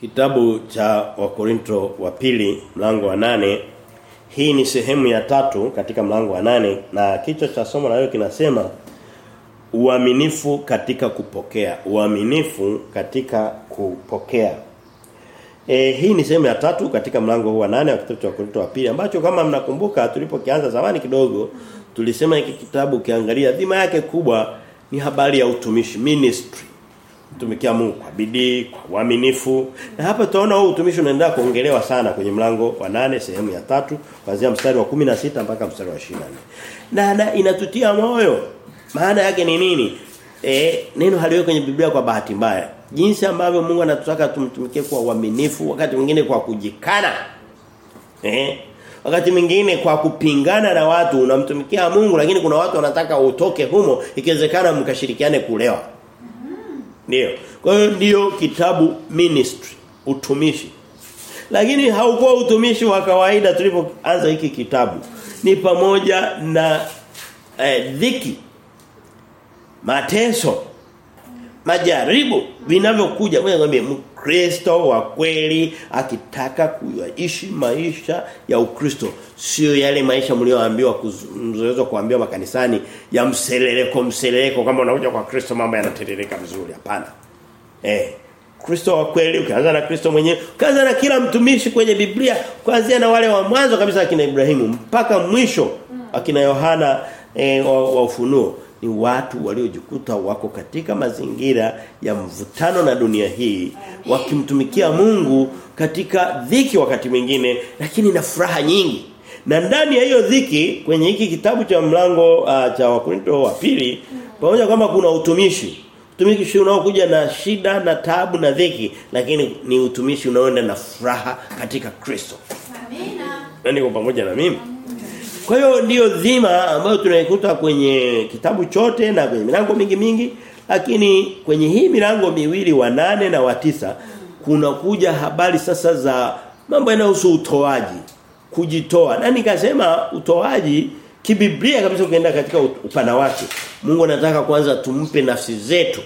Kitabu cha Wakorinto wa pili mlango wa nane Hii ni sehemu ya tatu katika mlango wa nane na kichwa cha somo la leo kinasema uaminifu katika kupokea. Uaminifu katika kupokea. E, hii ni sehemu ya tatu katika mlango huu wa nane wa kitabu cha Wakorinto wa pili ambacho kama mnakumbuka tulipokianza zamani kidogo tulisema hiki kitabu kiangalia dhima yake kubwa ni habari ya utumishi ministry kutumikia Mungu kwa bidii, kwa uaminifu. Na hapa tutaona huu utumishi unaendelea kuongelewa sana kwenye mlango wa nane sehemu ya tatu kuanzia mstari wa 16 mpaka mstari wa 24. Na, na inatutia moyo. Maana yake ni nini? E, neno haliwe kwenye Biblia kwa bahati mbaya. Jinsi ambavyo Mungu anatutaka tumtumikie kwa uaminifu, wakati mwingine kwa kujikana. Eh? Wakati mwingine kwa kupingana na watu unamtumikia Mungu lakini kuna watu wanataka utoke humo ikiwezekana mkashirikiane kulewa. Ndio. Kwa hiyo ndio kitabu ministry, utumishi. Lakini haukuwa utumishi wa kawaida tulipoanza hiki kitabu. Ni pamoja na eh, dhiki, mateso, majaribu vinavyokuja. Wewe ngambie Mkristo wa kweli akitaka kuishi maisha ya Ukristo sio yale maisha mlioambiwa mzoezo kuambiwa makanisani ya mseleleko mseleleko kama unakuja kwa Kristo mambo yanatiririka vizuri hapana. Eh Kristo wa kweli ukianza na Kristo mwenyewe ukianza na kila mtumishi kwenye Biblia kuanzia na wale wa mwanzo kabisa akina Ibrahimu mpaka mwisho akina Yohana eh, wa, wa ufunuo ni watu waliojikuta wako katika mazingira ya mvutano na dunia hii wakimtumikia Mungu katika dhiki wakati mwingine lakini na furaha nyingi. Na ndani ya hiyo dhiki kwenye hiki kitabu cha mlango uh, cha Wakorinto wa pili pamoja kwamba kuna utumishi. Utumishi unaokuja na shida na tabu na dhiki lakini ni utumishi unaoenda na furaha katika Kristo. Amina. na niko pamoja na mimi kwa hiyo ndiyo dhima ambayo tunaikuta kwenye kitabu chote na kwenye milango mingi mingi lakini kwenye hii milango miwili wa nane na wa tisa kuna kuja habari sasa za mambo yanayohusu utoaji kujitoa. Na nikasema utoaji kibiblia kabisa ukienda katika upana wake Mungu anataka kwanza tumpe nafsi zetu.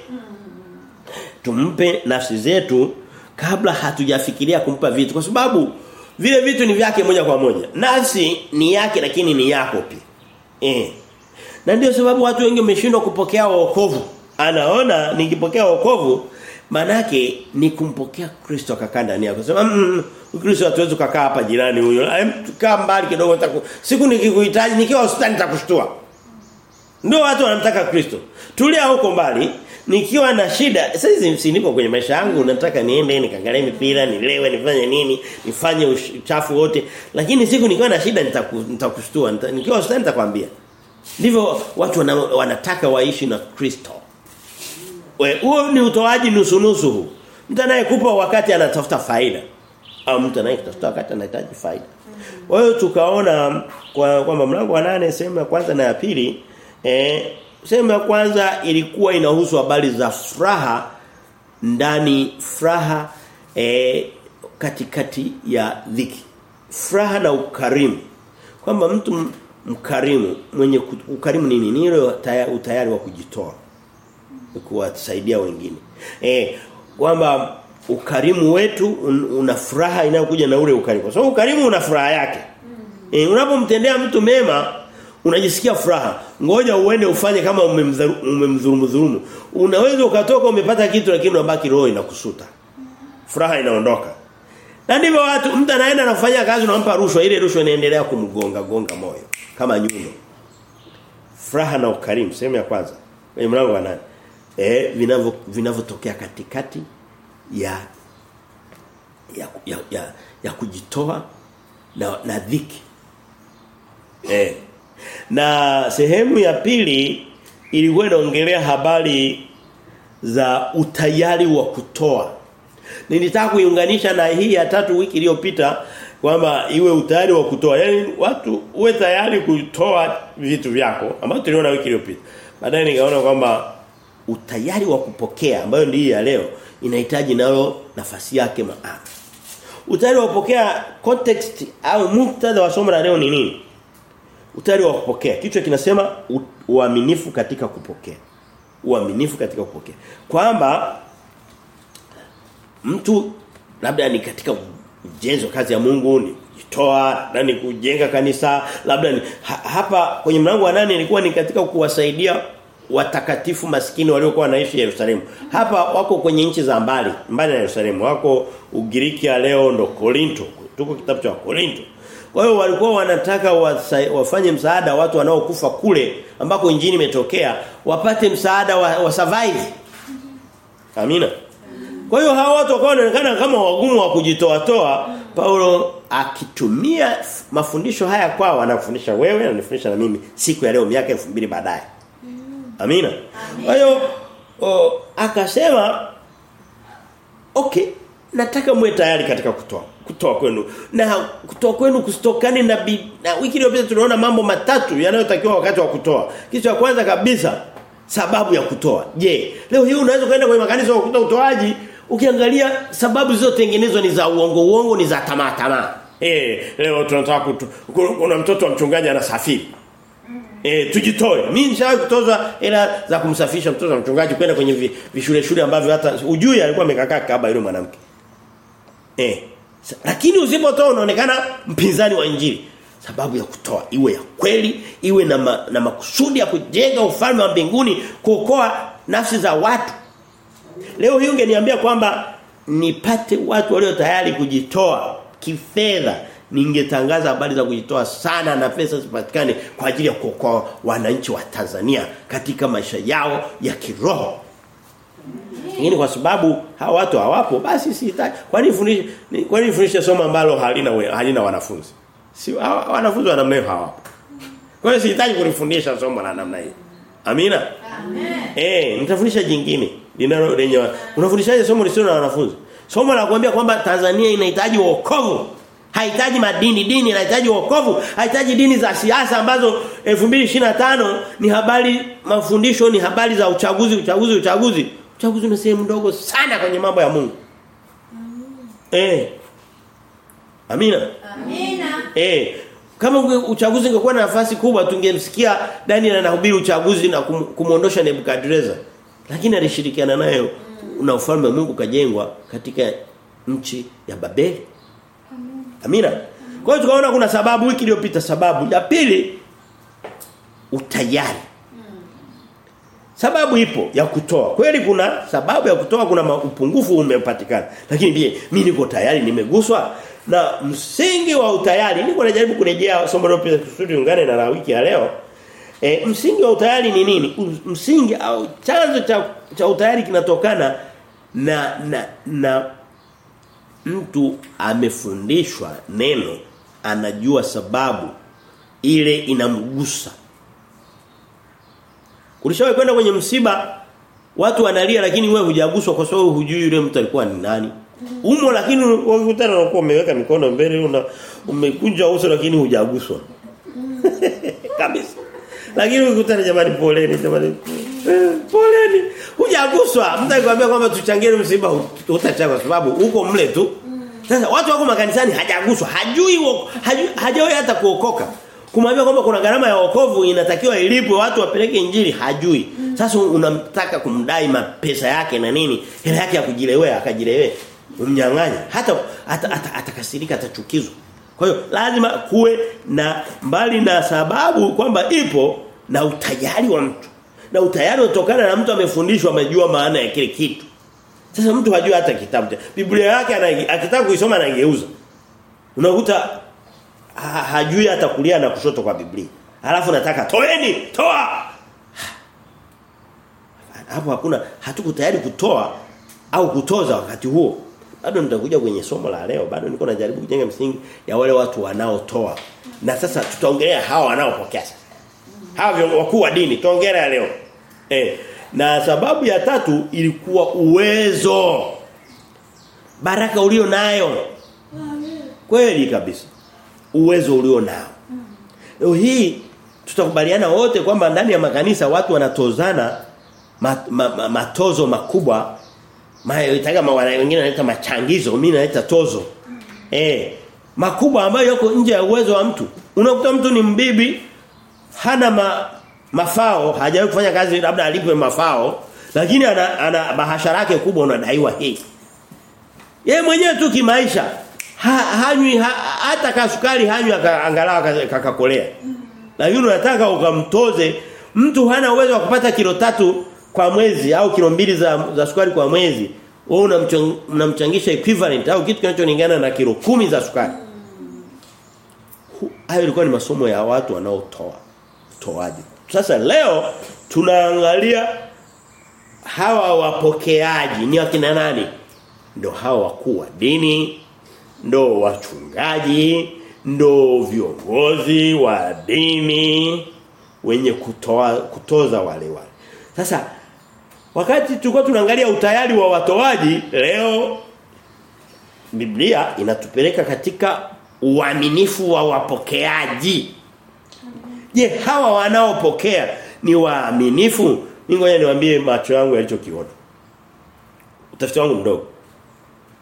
Tumpe nafsi zetu kabla hatujafikiria kumpa vitu. Kwa sababu vile vitu ni vyake moja kwa moja. Nafsi ni yake lakini ni yako pia. Eh. Na ndio sababu watu wengi wameshindwa kupokea wokovu. Anaona nikipokea wokovu manake ni kumpokea Kristo akakaa ndani yako. Sema mm, Kristo hatuwezi kukaa hapa jirani huyo. Kaa mbali kidogo nitaku. Siku nikikuhitaji nikiwa hospitali nitakushtua. Ndio watu wanamtaka Kristo. Tulia huko mbali nikiwa na shida sasa hizi nipo kwenye maisha yangu nataka niende nikaangalie mipira nilewe nifanye nini nifanye uchafu wote. Lakini siku nikiwa na shida nitakushtua nita nikiwa hospitali nitakwambia. Ndivyo watu wana, wanataka waishi na Kristo. Huo ni utoaji nusu nusu huu. Mtu anayekupa wakati anatafuta faida. Au mtu anayetafuta wakati anahitaji faida. Kwa hiyo tukaona kwa kwamba mlango wa 8 sehemu ya kwanza na ya pili eh Sehemu ya kwanza ilikuwa inahusu habari za furaha ndani furaha e, katikati ya dhiki. Furaha na ukarimu. Kwamba mtu mkarimu mwenye ukarimu nini? Ni ile utayari wa kujitoa. Kuwasaidia wengine. Eh kwamba ukarimu wetu un, una furaha inayokuja na ule ukarimu. Kwa sababu ukarimu una furaha yake. E, unapomtendea mtu mema unajisikia furaha. Ngoja uende ufanye kama umemdhulumu dhulumu unaweza ukatoka umepata kitu lakini unabaki roho inakusuta. Furaha inaondoka. Na ndivyo watu mtu anaenda anafanya kazi unampa rushwa. Ile rushwa inaendelea kumgonga gonga moyo. Kama nyuno furaha na ukarimu sehemu ya kwanza. Kwenye mlango wa nane. Eh vinavyo vinavyotokea katikati ya ya ya, ya, ya kujitoa na na dhiki. Eh na sehemu ya pili ilikuwa inaongelea habari za utayari wa kutoa. Nilitaka kuiunganisha na hii ya tatu wiki iliyopita kwamba iwe utayari wa kutoa. Yaani watu uwe tayari kutoa vitu vyako ambayo tuliona wiki iliyopita. Baadaye nikaona kwamba utayari wa kupokea ambayo ndio ya leo inahitaji nayo nafasi yake maana. Utayari wa kupokea context au muktadha wa somo la leo ni nini? Utayari wa kupokea. Kichwa kinasema uaminifu katika kupokea. Uaminifu katika kupokea. Kwamba mtu labda ni katika ujenzi wa kazi ya Mungu ni kujitoa na ni kujenga kanisa labda ni ha, hapa kwenye mlango wa nane ilikuwa ni katika kuwasaidia watakatifu maskini waliokuwa wanaishi Yerusalemu. Hapa wako kwenye nchi za mbali, mbali na Yerusalemu. Wako Ugiriki ya leo ndo Korinto. Tuko kitabu cha Korinto. Kwa hiyo walikuwa wanataka wasai, wafanye msaada watu wanaokufa kule ambako injini imetokea wapate msaada wa, wa survive. Amina. Kwa hiyo hawa watu wakawa wanaonekana kama wagumu wa kujitoa toa. Paulo akitumia mafundisho haya kwao anafundisha wewe ananifundisha na mimi siku ya leo miaka 2000 baadaye. Amina. Kwa hiyo akasema okay nataka muwe tayari katika kutoa kutoa kwenu na kutoa kwenu kusitokane na, bi, na wiki iliyopita tunaona mambo matatu yanayotakiwa wakati wa kutoa kitu cha kwanza kabisa sababu ya kutoa je leo hii unaweza kwenda kwenye makanisa kukuta utoaji ukiangalia sababu zilizotengenezwa ni za uongo uongo ni za tamaa tamaa eh leo tunataka kuna mtoto wa mchungaji anasafiri Eh tujitoe. Mimi nishawahi kutoza hela za kumsafisha mtoto wa mchungaji kwenda kwenye vishule shule ambavyo hata ujui alikuwa amekaa kaba yule mwanamke. Eh. Lakini usipotoa unaonekana mpinzani wa injili. Sababu ya kutoa iwe ya kweli, iwe na ma, na makusudi ya kujenga ufalme wa mbinguni, kuokoa nafsi za watu. Leo hii ungeniambia kwamba nipate watu walio tayari kujitoa kifedha ningetangaza habari za kujitoa sana na pesa zipatikane kwa ajili ya kuokoa wananchi wa Tanzania katika maisha yao ya kiroho. Lakini kwa sababu hawa watu hawapo basi sihitaji. Kwa nini fundishe kwa nini fundisha somo ambalo halina we, halina wanafunzi? Si hawa, wanafunzi wa namna hiyo hawapo. Kwa hiyo sihitaji kulifundisha somo la namna hiyo. Amina. Amen. Eh, nitafundisha jingine. Linalo lenye unafundishaje somo lisilo na wanafunzi? Somo la kuambia kwamba Tanzania inahitaji wokovu. Hahitaji madini, dini inahitaji wokovu, hahitaji dini za siasa ambazo 2025 ni habari mafundisho ni habari za uchaguzi, uchaguzi, uchaguzi. Uchaguzi ni sehemu ndogo sana kwenye mambo ya Mungu. Eh. Amina. Amina. Eh. Kama uchaguzi ungekuwa na nafasi kubwa tungemsikia Daniel anahubiri uchaguzi na kum, kumuondosha Nebukadreza. Lakini alishirikiana nayo na ufalme wa Mungu kajengwa katika nchi ya Babeli. Amina. Kwa hiyo tukaona kuna sababu wiki iliyopita sababu ya pili utayari. Sababu ipo ya kutoa. Kweli kuna sababu ya kutoa kuna upungufu umepatikana. Lakini je, mimi niko tayari nimeguswa na msingi wa utayari niko najaribu kurejea somo lililopita kusudi ungane na la wiki ya leo. E, msingi wa utayari ni nini? Msingi au chanzo cha, cha utayari kinatokana na na na mtu amefundishwa neno anajua sababu ile inamgusa Ulishawahi kwenda kwenye msiba? Watu wanalia lakini wewe hujaguswa kwa sababu hujui yule mtu alikuwa ni nani. Umo lakini ukikutana na umeweka mikono mbele una umekunja uso lakini hujaguswa. Kabisa. Lakini ukikutana jamani poleni jamani. Poleni. Hujaguswa. Mtu akwambia kwamba tuchangie msiba utachanga sababu uko mle tu. Sasa watu wako makanisani hajaguswa. Hajui hajui hata kuokoka kumwambia kwamba kuna gharama ya wokovu inatakiwa ilipwe watu wapeleke injili hajui. Mm. sasa unamtaka kumdai mapesa yake na nini? Hela yake ya kujilewea akajilewe. umnyang'anya hata atakasirika ata, ata atachukizwa. Kwa hiyo lazima kuwe na mbali na sababu kwamba ipo na utayari wa mtu. Na utayari unatokana na mtu amefundishwa amejua maana ya kile kitu. Sasa mtu hajui hata kitabu Biblia yake akitaka kuisoma anageuza. Unakuta ha, hajui hata kulia na kushoto kwa Biblia. Alafu nataka toeni toa! Hapo hakuna hatuko tayari kutoa au kutoza wakati huo. Bado nitakuja kwenye somo la leo bado niko najaribu kujenga msingi ya wale watu wanaotoa. Na sasa tutaongelea hawa wanaopokea sasa. Hawa wakuu wa dini tuongelea leo. Eh na sababu ya tatu ilikuwa uwezo. Baraka ulio nayo. Kweli kabisa uwezo ulio nao. Leo hii tutakubaliana wote kwamba ndani ya makanisa watu wanatozana mat, ma, ma, matozo makubwa. Maana ma, wengine wanaita machangizo mimi naita tozo. Eh makubwa ambayo yako nje ya uwezo wa mtu. Unakuta mtu ni mbibi hana ma, mafao hajawahi kufanya kazi labda alipwe mafao lakini ana, ana bahasha yake kubwa unadaiwa hii. Yeye mwenyewe tu kimaisha ha, hanywi ha, hata kasukari hanywi angalau kakakolea. Lakini unataka ukamtoze mtu hana uwezo wa kupata kilo tatu kwa mwezi au kilo mbili za, za sukari kwa mwezi. Wewe unamchangisha equivalent au kitu kinacholingana na kilo kumi za sukari. Hayo ilikuwa ni masomo ya watu wanaotoa toaji. Sasa leo tunaangalia hawa wapokeaji ni wakina nani? Ndio hawa wakuu wa dini, ndo wachungaji, ndo viongozi wa dini wenye kutoa kutoza wale wale. Sasa wakati tulikuwa tunaangalia utayari wa watoaji leo Biblia inatupeleka katika uaminifu wa wapokeaji. Je, hawa wanaopokea ni waaminifu? Mimi ngoja niwaambie macho yangu yalichokiona. Utafiti wangu mdogo.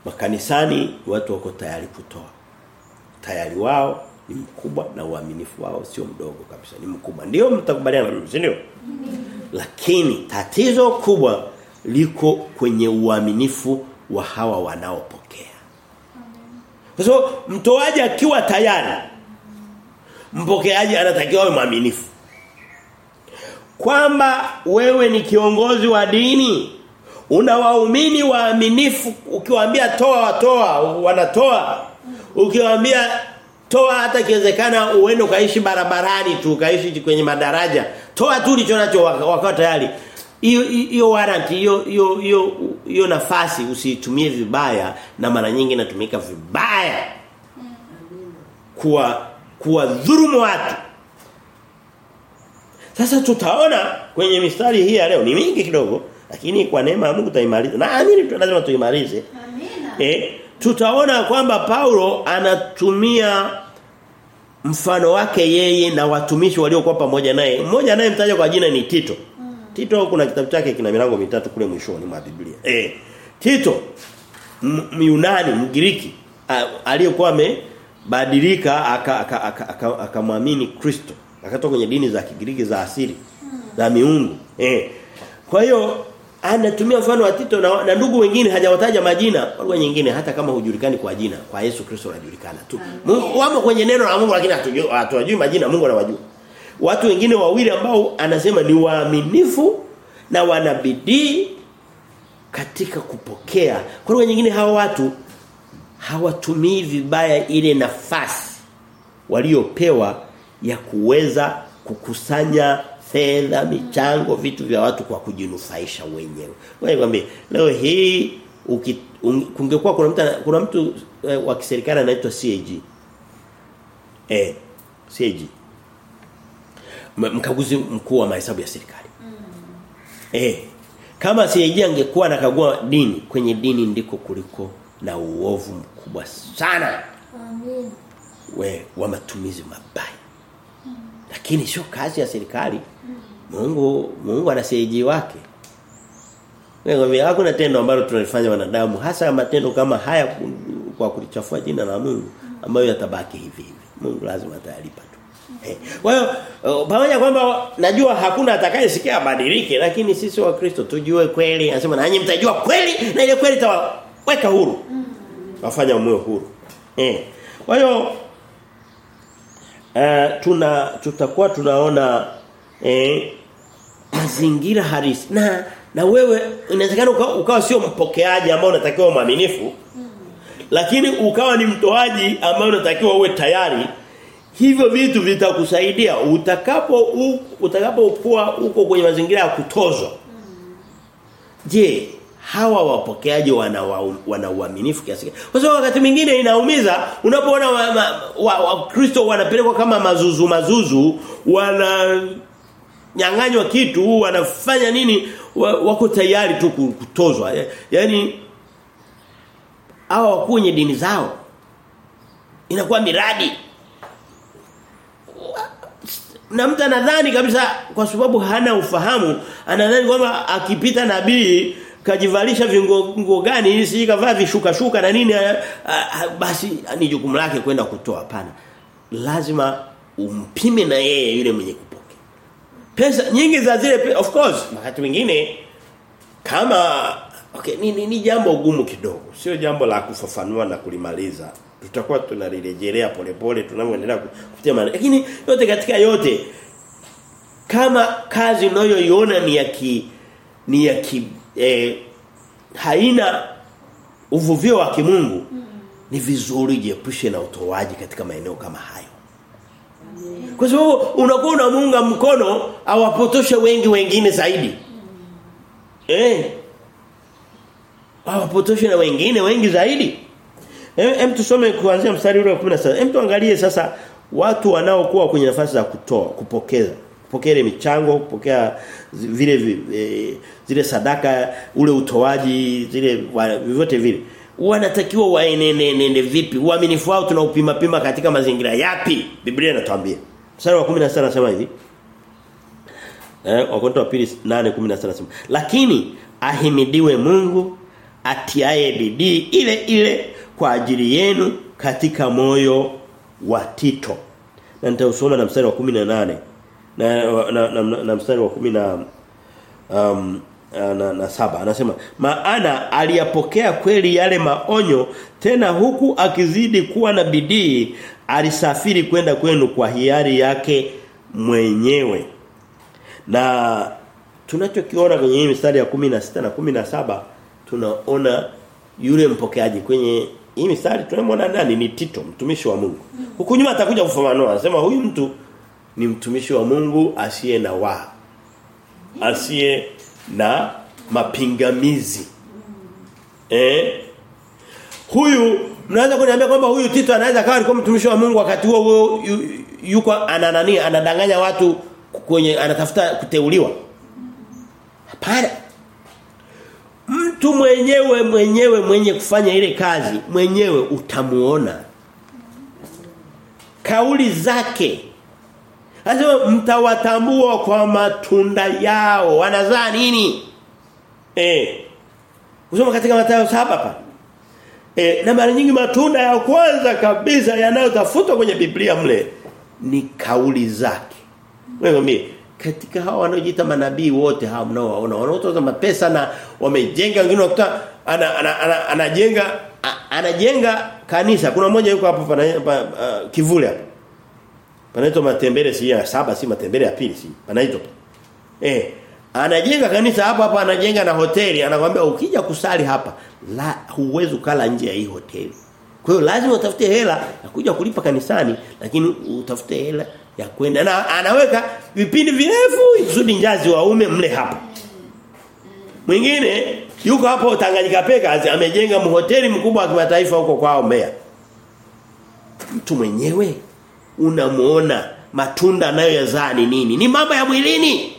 Makanisani watu wako tayari kutoa. Tayari wao ni mkubwa na uaminifu wao sio mdogo kabisa, ni mkubwa. Ndio mtakubaliana na mimi, si ndio? Lakini tatizo kubwa liko kwenye uaminifu wa hawa wanaopokea. Kwa sababu mtoaji akiwa tayari mpokeaji anatakiwa awe mwaminifu. Kwamba wewe ni kiongozi wa dini una waumini waaminifu. Ukiwaambia toa watoa wanatoa. Ukiwaambia toa hata kiwezekana uende ukaishi barabarani tu ukaishi kwenye madaraja. Toa tu ulicho nacho wakati tayari. Hiyo hiyo hiyo hiyo hiyo hiyo nafasi usitumie vibaya na mara nyingi inatumika vibaya. Kuwa kuwa dhulumu watu. Sasa tutaona kwenye mistari hii ya leo ni mingi kidogo lakini kwa neema ya Mungu tutaimaliza naamini lazima tuimalize Amina. eh tutaona kwamba Paulo anatumia mfano wake yeye na watumishi waliokuwa pamoja naye. Mmoja naye mtaja kwa jina ni Tito. Mm. Tito kuna kitabu chake kina milango mitatu kule mwishoni mwa Biblia. Eh. Tito Myunani, Mgiriki aliyekuwa amebadilika akamwamini Kristo. Akatoka kwenye dini za Kigiriki za asili mm. za miungu. Eh. Kwa hiyo anatumia mfano wa Tito na, na ndugu wengine hajawataja majina. Lugha nyingine hata kama hujulikani kwa jina kwa Yesu Kristo anajulikana tu. Mungu wamo kwenye neno la Mungu lakini hatujui hatujui majina Mungu anawajua. Watu wengine wawili ambao anasema ni waaminifu na wana bidii katika kupokea. Kwa lugha nyingine hawa watu hawatumii vibaya ile nafasi waliopewa ya kuweza kukusanya fedha, michango, vitu vya watu kwa kujinufaisha wenyewe. Wewe nikwambie leo hii uki, un, kungekuwa kuna mtu kuna mtu eh, wa kiserikali anaitwa CAG. Eh, CAG. Mkaguzi mkuu wa mahesabu ya serikali. Mm. Eh, kama CAG angekuwa anakagua dini, kwenye dini ndiko kuliko na uovu mkubwa sana. Amen. We wa matumizi mabaya. Lakini sio kazi ya serikali. Mungu Mungu ana CAG wake. Wewe hakuna tendo ambalo tunalifanya wanadamu hasa matendo kama haya kwa kulichafua jina la Mungu ambayo yatabaki hivi hivi. Mungu lazima atalipa tu. Eh. Kwa hiyo pamoja kwamba najua hakuna atakayesikia badilike lakini sisi wa Kristo tujue kweli anasema nanyi mtajua kweli na ile kweli itawaweka huru. Wafanya mwe huru. Eh. Kwa hiyo eh, tuna tutakuwa tunaona eh mazingira halisi na na wewe inawezekana ukawa, ukawa sio mpokeaji ambao unatakiwa mwaminifu mm. lakini ukawa ni mtoaji ambao unatakiwa uwe tayari hivyo vitu vitakusaidia utakapo utakapokuwa uko kwenye mazingira ya kutozwa mm. je hawa wapokeaji wana wana uaminifu kiasi gani kwa sababu wakati mwingine inaumiza unapoona wakristo wa, wa, wa Kristo wanapelekwa kama mazuzu mazuzu wana nyang'anywa kitu wanafanya nini? Wako tayari tu kutozwa. Yani hawa wakuu wenye dini zao inakuwa miradi. Na mtu anadhani kabisa kwa sababu hana ufahamu anadhani kwamba akipita nabii kajivalisha vingo gani ili sije kavaa vishuka shuka na nini a, a, basi ni jukumu lake kwenda kutoa. Hapana. Lazima umpime na yeye yule mwenye kupokea pesa nyingi za zile of course wakati mwingine kama Okay, ni, ni, ni jambo gumu kidogo. Sio jambo la kufafanua na kulimaliza. Tutakuwa tunalirejelea polepole tunavyoendelea kupitia maana. Lakini yote katika yote kama kazi unayoiona ni ya ki ni ya ki eh, haina uvuvio wa kimungu mm. -hmm. ni vizuri jiepushe na utoaji katika maeneo kama hayo. Kwa sababu unakuwa unamunga mkono awapotoshe wengi wengine zaidi. Eh. Awapotoshe na wengine wengi zaidi. Hem em tusome kuanzia mstari ule wa 17. Hem tuangalie sasa watu wanaokuwa kwenye nafasi za kutoa, kupokeza kupokea ile michango, kupokea vile e, zile sadaka, ule utoaji, zile vyovyote vile. Wanatakiwa waenende vipi? Uaminifu wao tunaupima pima katika mazingira yapi? Biblia inatuambia. Mstari wa 16 anasema hivi. Eh, Wakorintho wa pili 8:16 anasema, "Lakini ahimidiwe Mungu atiaye bidii ile ile kwa ajili yenu katika moyo wa Tito." Na nitausoma na mstari wa 18 na na, na, na, na mstari wa 10 na um, na, na saba anasema maana aliyapokea kweli yale maonyo tena huku akizidi kuwa na bidii alisafiri kwenda kwenu kwa hiari yake mwenyewe. Na tunachokiona kwenye hii mstari ya 16 na 17 tunaona yule mpokeaji kwenye hii mstari tunamwona nani? Ni Tito mtumishi wa Mungu. Huku nyuma atakuja kufafanua anasema huyu mtu ni mtumishi wa Mungu asiye na wa asiye na mapingamizi. Eh? Huyu mnaweza kuniambia kwamba huyu Tito anaweza kawa alikuwa mtumishi wa Mungu wakati huo huo yuko ananania anadanganya watu kwenye anatafuta kuteuliwa hapana mtu mwenyewe mwenyewe mwenye kufanya ile kazi mwenyewe utamuona kauli zake Anasema mtawatambua kwa matunda yao. Wanazaa nini? Eh. Usoma katika Mathayo 7 hapa. Eh, na mara nyingi matunda ya kwanza kabisa yanayotafutwa kwenye Biblia mle ni kauli zake. Wewe mimi katika hao wanaojiita manabii wote hao mnaowaona wanaotoza mapesa na wamejenga wengine wakuta anajenga ana, ana, anajenga anajenga kanisa. Kuna mmoja yuko hapo pana uh, kivule hapo. Panaitwa matembele si ya saba si matembele ya pili si. Panaitwa. Eh, anajenga kanisa hapa hapa anajenga na hoteli anakuambia ukija kusali hapa la huwezi kula nje ya hii hoteli. Kwa hiyo lazima utafute hela ya kuja kulipa kanisani lakini utafute hela ya kwenda na anaweka vipindi virefu zudi njazi waume mle hapa. Mwingine yuko hapo Tanganyika Packers amejenga mhoteli mkubwa wa kimataifa huko kwao Mbeya. Mtu mwenyewe unamuona matunda anayoyazaa ni nini? Ni mambo ya mwilini.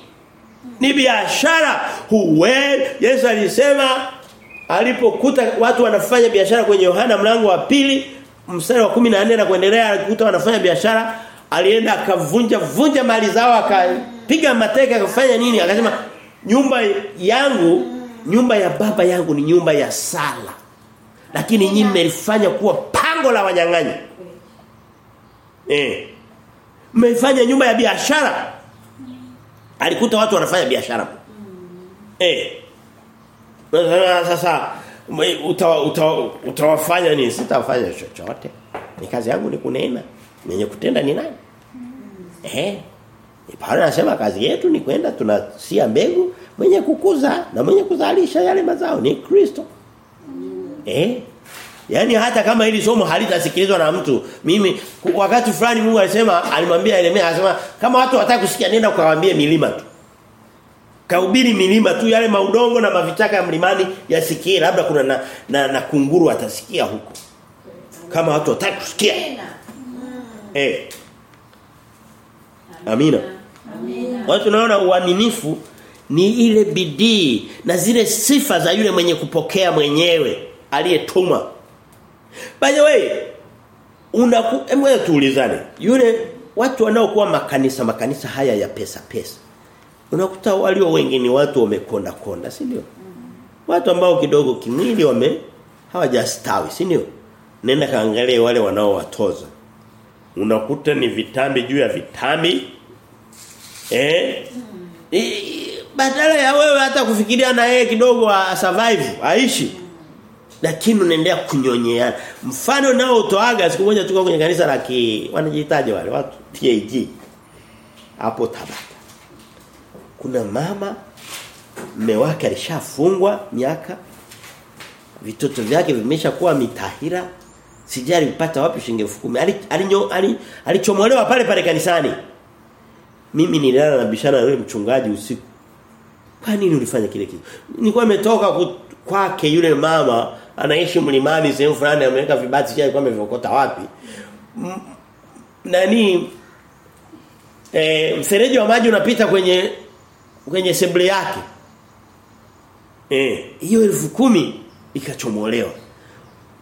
Ni biashara. Huwe Yesu alisema alipokuta watu wanafanya biashara kwenye Yohana mlango wa pili mstari wa 14 na kuendelea alikuta wanafanya biashara alienda akavunja vunja mali zao akapiga mateka akafanya nini? Akasema nyumba yangu nyumba ya baba yangu ni nyumba ya sala. Lakini nyinyi mmelifanya kuwa pango la wanyang'anyi. Eh. Mmefanya nyumba ya biashara alikuta watu wanafanya biashara Mm. eh sasa utawa, utawa, utawafanya ni sitafanya chochote ni kazi yangu ni kunena mwenye kutenda ni nani Mm. eh Paulo anasema kazi yetu ni kwenda tunasia mbegu mwenye kukuza na mwenye kuzalisha yale mazao ni Kristo. Mm. Eh? Yaani hata kama hili somo halitasikilizwa na mtu, mimi wakati fulani Mungu alisema alimwambia Yeremia anasema kama watu wataka kusikia nenda ukawaambie milima tu. Kahubiri milima tu yale maudongo na mavichaka ya mlimani yasikie labda kuna na, na, na kunguru atasikia huko. Kama watu wataka kusikia. Eh. Amina. Amina. Watu tunaona uaminifu ni ile bidii na zile sifa za yule mwenye kupokea mwenyewe aliyetuma. By the way, unaku tuulizane. Yule watu wanaokuwa makanisa makanisa haya ya pesa pesa. Unakuta walio wengi ni watu wamekonda konda, si ndio? Watu ambao kidogo kimwili wame hawajastawi, si ndio? Nenda kaangalie wale wanaowatoza. Unakuta ni vitambi juu ya vitambi. Eh? badala ya wewe hata kufikiria na yeye kidogo a survive aishi lakini unaendelea kunyonyeana mfano nao utoaga siku moja tuko kwenye kanisa la ki wanajihitaji wale watu TAG hapo Tabata. Kuna mama mume wake alishafungwa miaka vitoto vyake vimeshakuwa mitahira sijali kupata wapi shilingi 10,000 alinyo alichomolewa pale pale kanisani. Mimi nilala na bishana yule mchungaji usiku. Kwa nini ulifanya kile kitu? Nilikuwa nimetoka kwake yule mama anaishi mlimani sehemu fulani ameweka vibati chake kwa amevokota wapi? Nani e, mfereji wa maji unapita kwenye kwenye sebule yake. Eh hiyo elfu kumi ikachomolewa.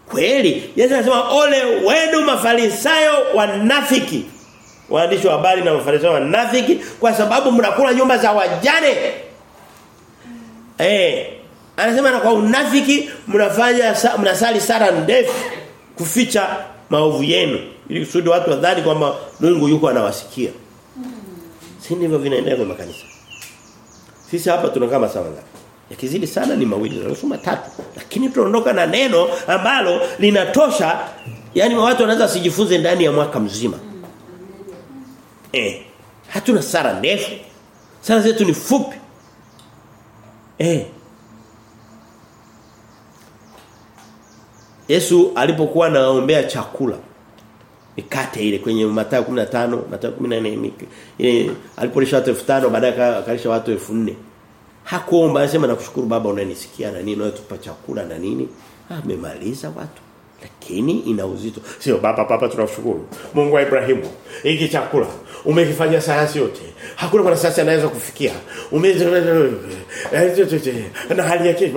Kweli? Yesu anasema ole wenu mafarisayo wanafiki. Waandishi wa habari na mafarisayo wanafiki kwa sababu mnakula nyumba za wajane. Eh anasema na kwa unafiki mnafanya mnasali sala ndefu kuficha maovu yenu ili kusudi watu wadhani kwamba Mungu yuko anawasikia. Si ndivyo vinaendelea kwa makanisa? Sisi hapa tunakaa sawa ngapi yakizidi sana ni mawili na nusu matatu. Lakini tunaondoka na neno ambalo linatosha yani watu wanaweza sijifunze ndani ya mwaka mzima. Eh hatuna sala ndefu. Sala zetu ni fupi. Eh Yesu alipokuwa anaombea chakula mikate ile kwenye Mathayo 15 Mathayo 14 ile alipolisha watu 5000 baadaye akalisha watu 4000 hakuomba anasema nakushukuru baba unanisikia na nini unatupa chakula na nini? Amemaliza watu lakini ina uzito sio baba papa tunashukuru Mungu wa Ibrahimu hiki chakula umekifanya sayansi yote hakuna mwana sayansi anaweza kufikia ume na hali yake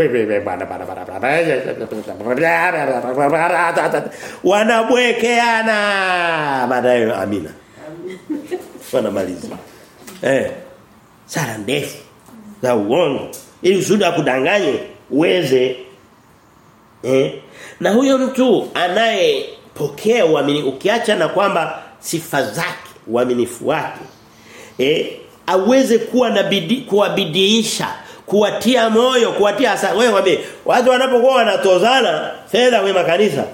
wanabwekeana baadaye amina wanamaliza eh sala ndefu za uongo ili usudi akudanganye uweze eh na huyo mtu anayepokea uamini ukiacha na kwamba sifa zake uaminifu wake eh aweze kuwa na bidii kuwabidiisha kuwatia moyo kuwatia asa wewe mwambie watu wanapokuwa wanatozana fedha kwenye makanisa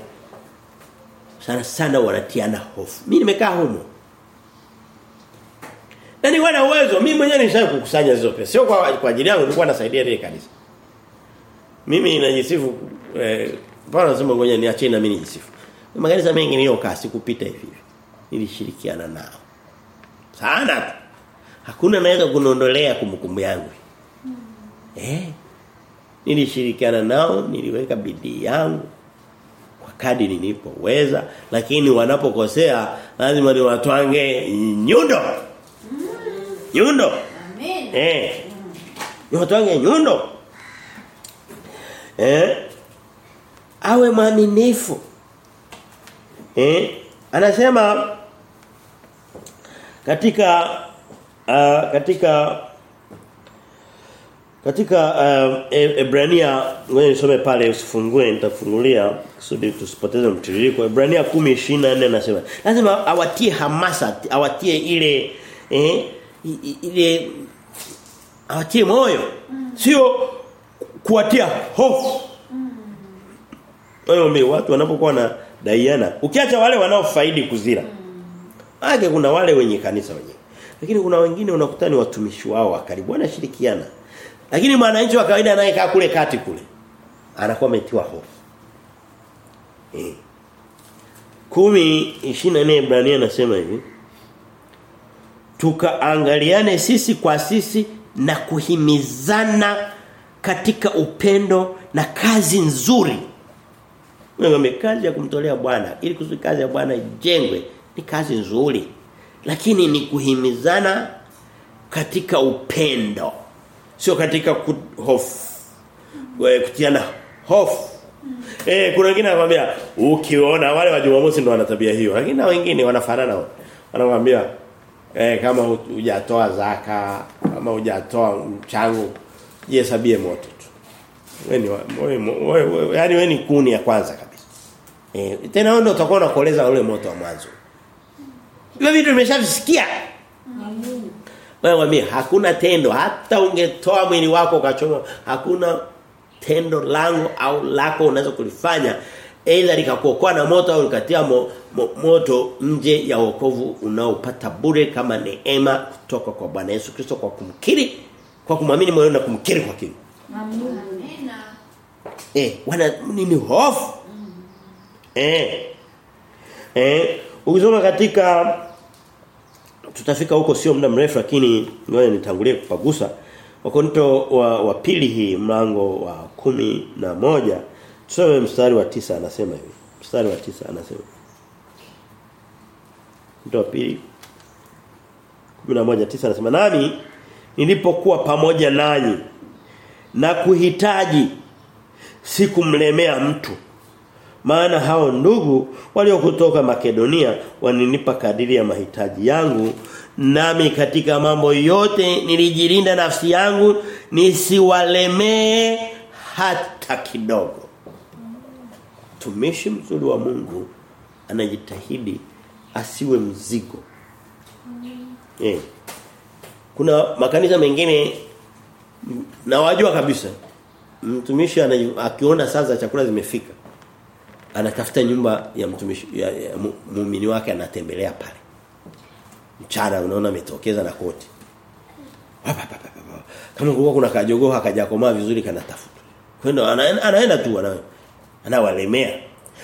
sana sana wanatiana hofu. Mimi nimekaa humo. Na ni wana uwezo mimi mwenyewe nishaye kukusanya hizo pesa. Sio kwa kwa ajili yangu nilikuwa nasaidia ile kanisa. Mimi najisifu eh bwana anasema ngoja niache na mimi nijisifu Magereza mengi niliyokaa sikupita hivi nilishirikiana nao. Sana hakuna naweza kunondolea kumbukumbu yangu. Mm. eh? Nilishirikiana nao niliweka bidii yangu. Kwa kadi nilipoweza lakini wanapokosea lazima niwatwange nyundo. Mm. nyundo. Amen. eh. Niwatwange nyundo. Eh awe mwaminifu. Eh? Anasema katika uh, katika katika uh, Ebrania ngoja nisome pale usifungue nitafungulia kusudi tusipoteze mtiririko. Ebrania 10:24 anasema lazima awatie hamasa awatie ile eh ile awatie moyo. Sio kuwatia hofu wewe watu wanapokuwa na daiana ukiacha wale wanaofaidi kuzira Age kuna wale wenye kanisa wenyewe. Lakini kuna wengine unakutani watumishi wao wakaribu na wanashirikiana. Lakini mwananchi wa kawaida anayekaa kule kati kule anakuwa ametiwa hofu. Eh. 10:24 Ibrania anasema hivi. Tukaangaliane sisi kwa sisi na kuhimizana katika upendo na kazi nzuri. Wewe kazi ya kumtolea Bwana ili kusudi kazi ya Bwana ijengwe ni kazi nzuri. Lakini ni kuhimizana katika upendo. Sio katika hofu. Wewe kutiana hofu. Eh kuna wengine anakuambia ukiona wale wa Jumamosi ndio wana tabia hiyo. Lakini na wengine wanafanana. wao. Wanakuambia eh kama hu- hujatoa zaka, kama hujatoa mchango, jihesabie moto tu. Wewe ni wewe yani wewe- yaani ni kuni ya kwanza. Eh tena wewe ndio utakuwa unakoleza ule moto wa mwanzo. Hivyo vitu nimeshavisikia. Wewe mimi hakuna tendo hata ungetoa mwili wako ukachoma hakuna tendo langu au lako unaweza kulifanya aidha likakuokoa na moto au likatia mo, mo, moto nje ya wokovu unaopata bure kama neema kutoka kwa Bwana Yesu Kristo kwa kumkiri kwa kumwamini moyoni na kumkiri kwa kinywa. Eh, wana nini hofu? Eh. Eh, ukisoma katika tutafika huko sio muda mrefu lakini ngoja nitangulie kupagusa. Wakorinto wa, wa pili hii mlango wa kumi na moja tusome mstari wa tisa anasema hivi. Mstari wa tisa anasema. Wa pili 11:9 anasema nani nilipokuwa pamoja nanyi na kuhitaji sikumlemea mtu maana hao ndugu waliokutoka Makedonia waninipa kadiri ya mahitaji yangu. Nami katika mambo yote nilijilinda nafsi yangu nisiwalemee hata kidogo. Tumishi mzuri wa Mungu anajitahidi asiwe mzigo. Eh kuna makanisa mengine nawajua kabisa. Mtumishi akiona sasa chakula zimefika anatafuta nyumba ya mtumishi ya, ya muumini wake anatembelea pale. Mchana unaona ametokeza na koti. Kama kulikuwa kuna kajogoo akajakomaa vizuri kanatafuta. Kwenda anaenda, anaenda tu anaenda anawalemea.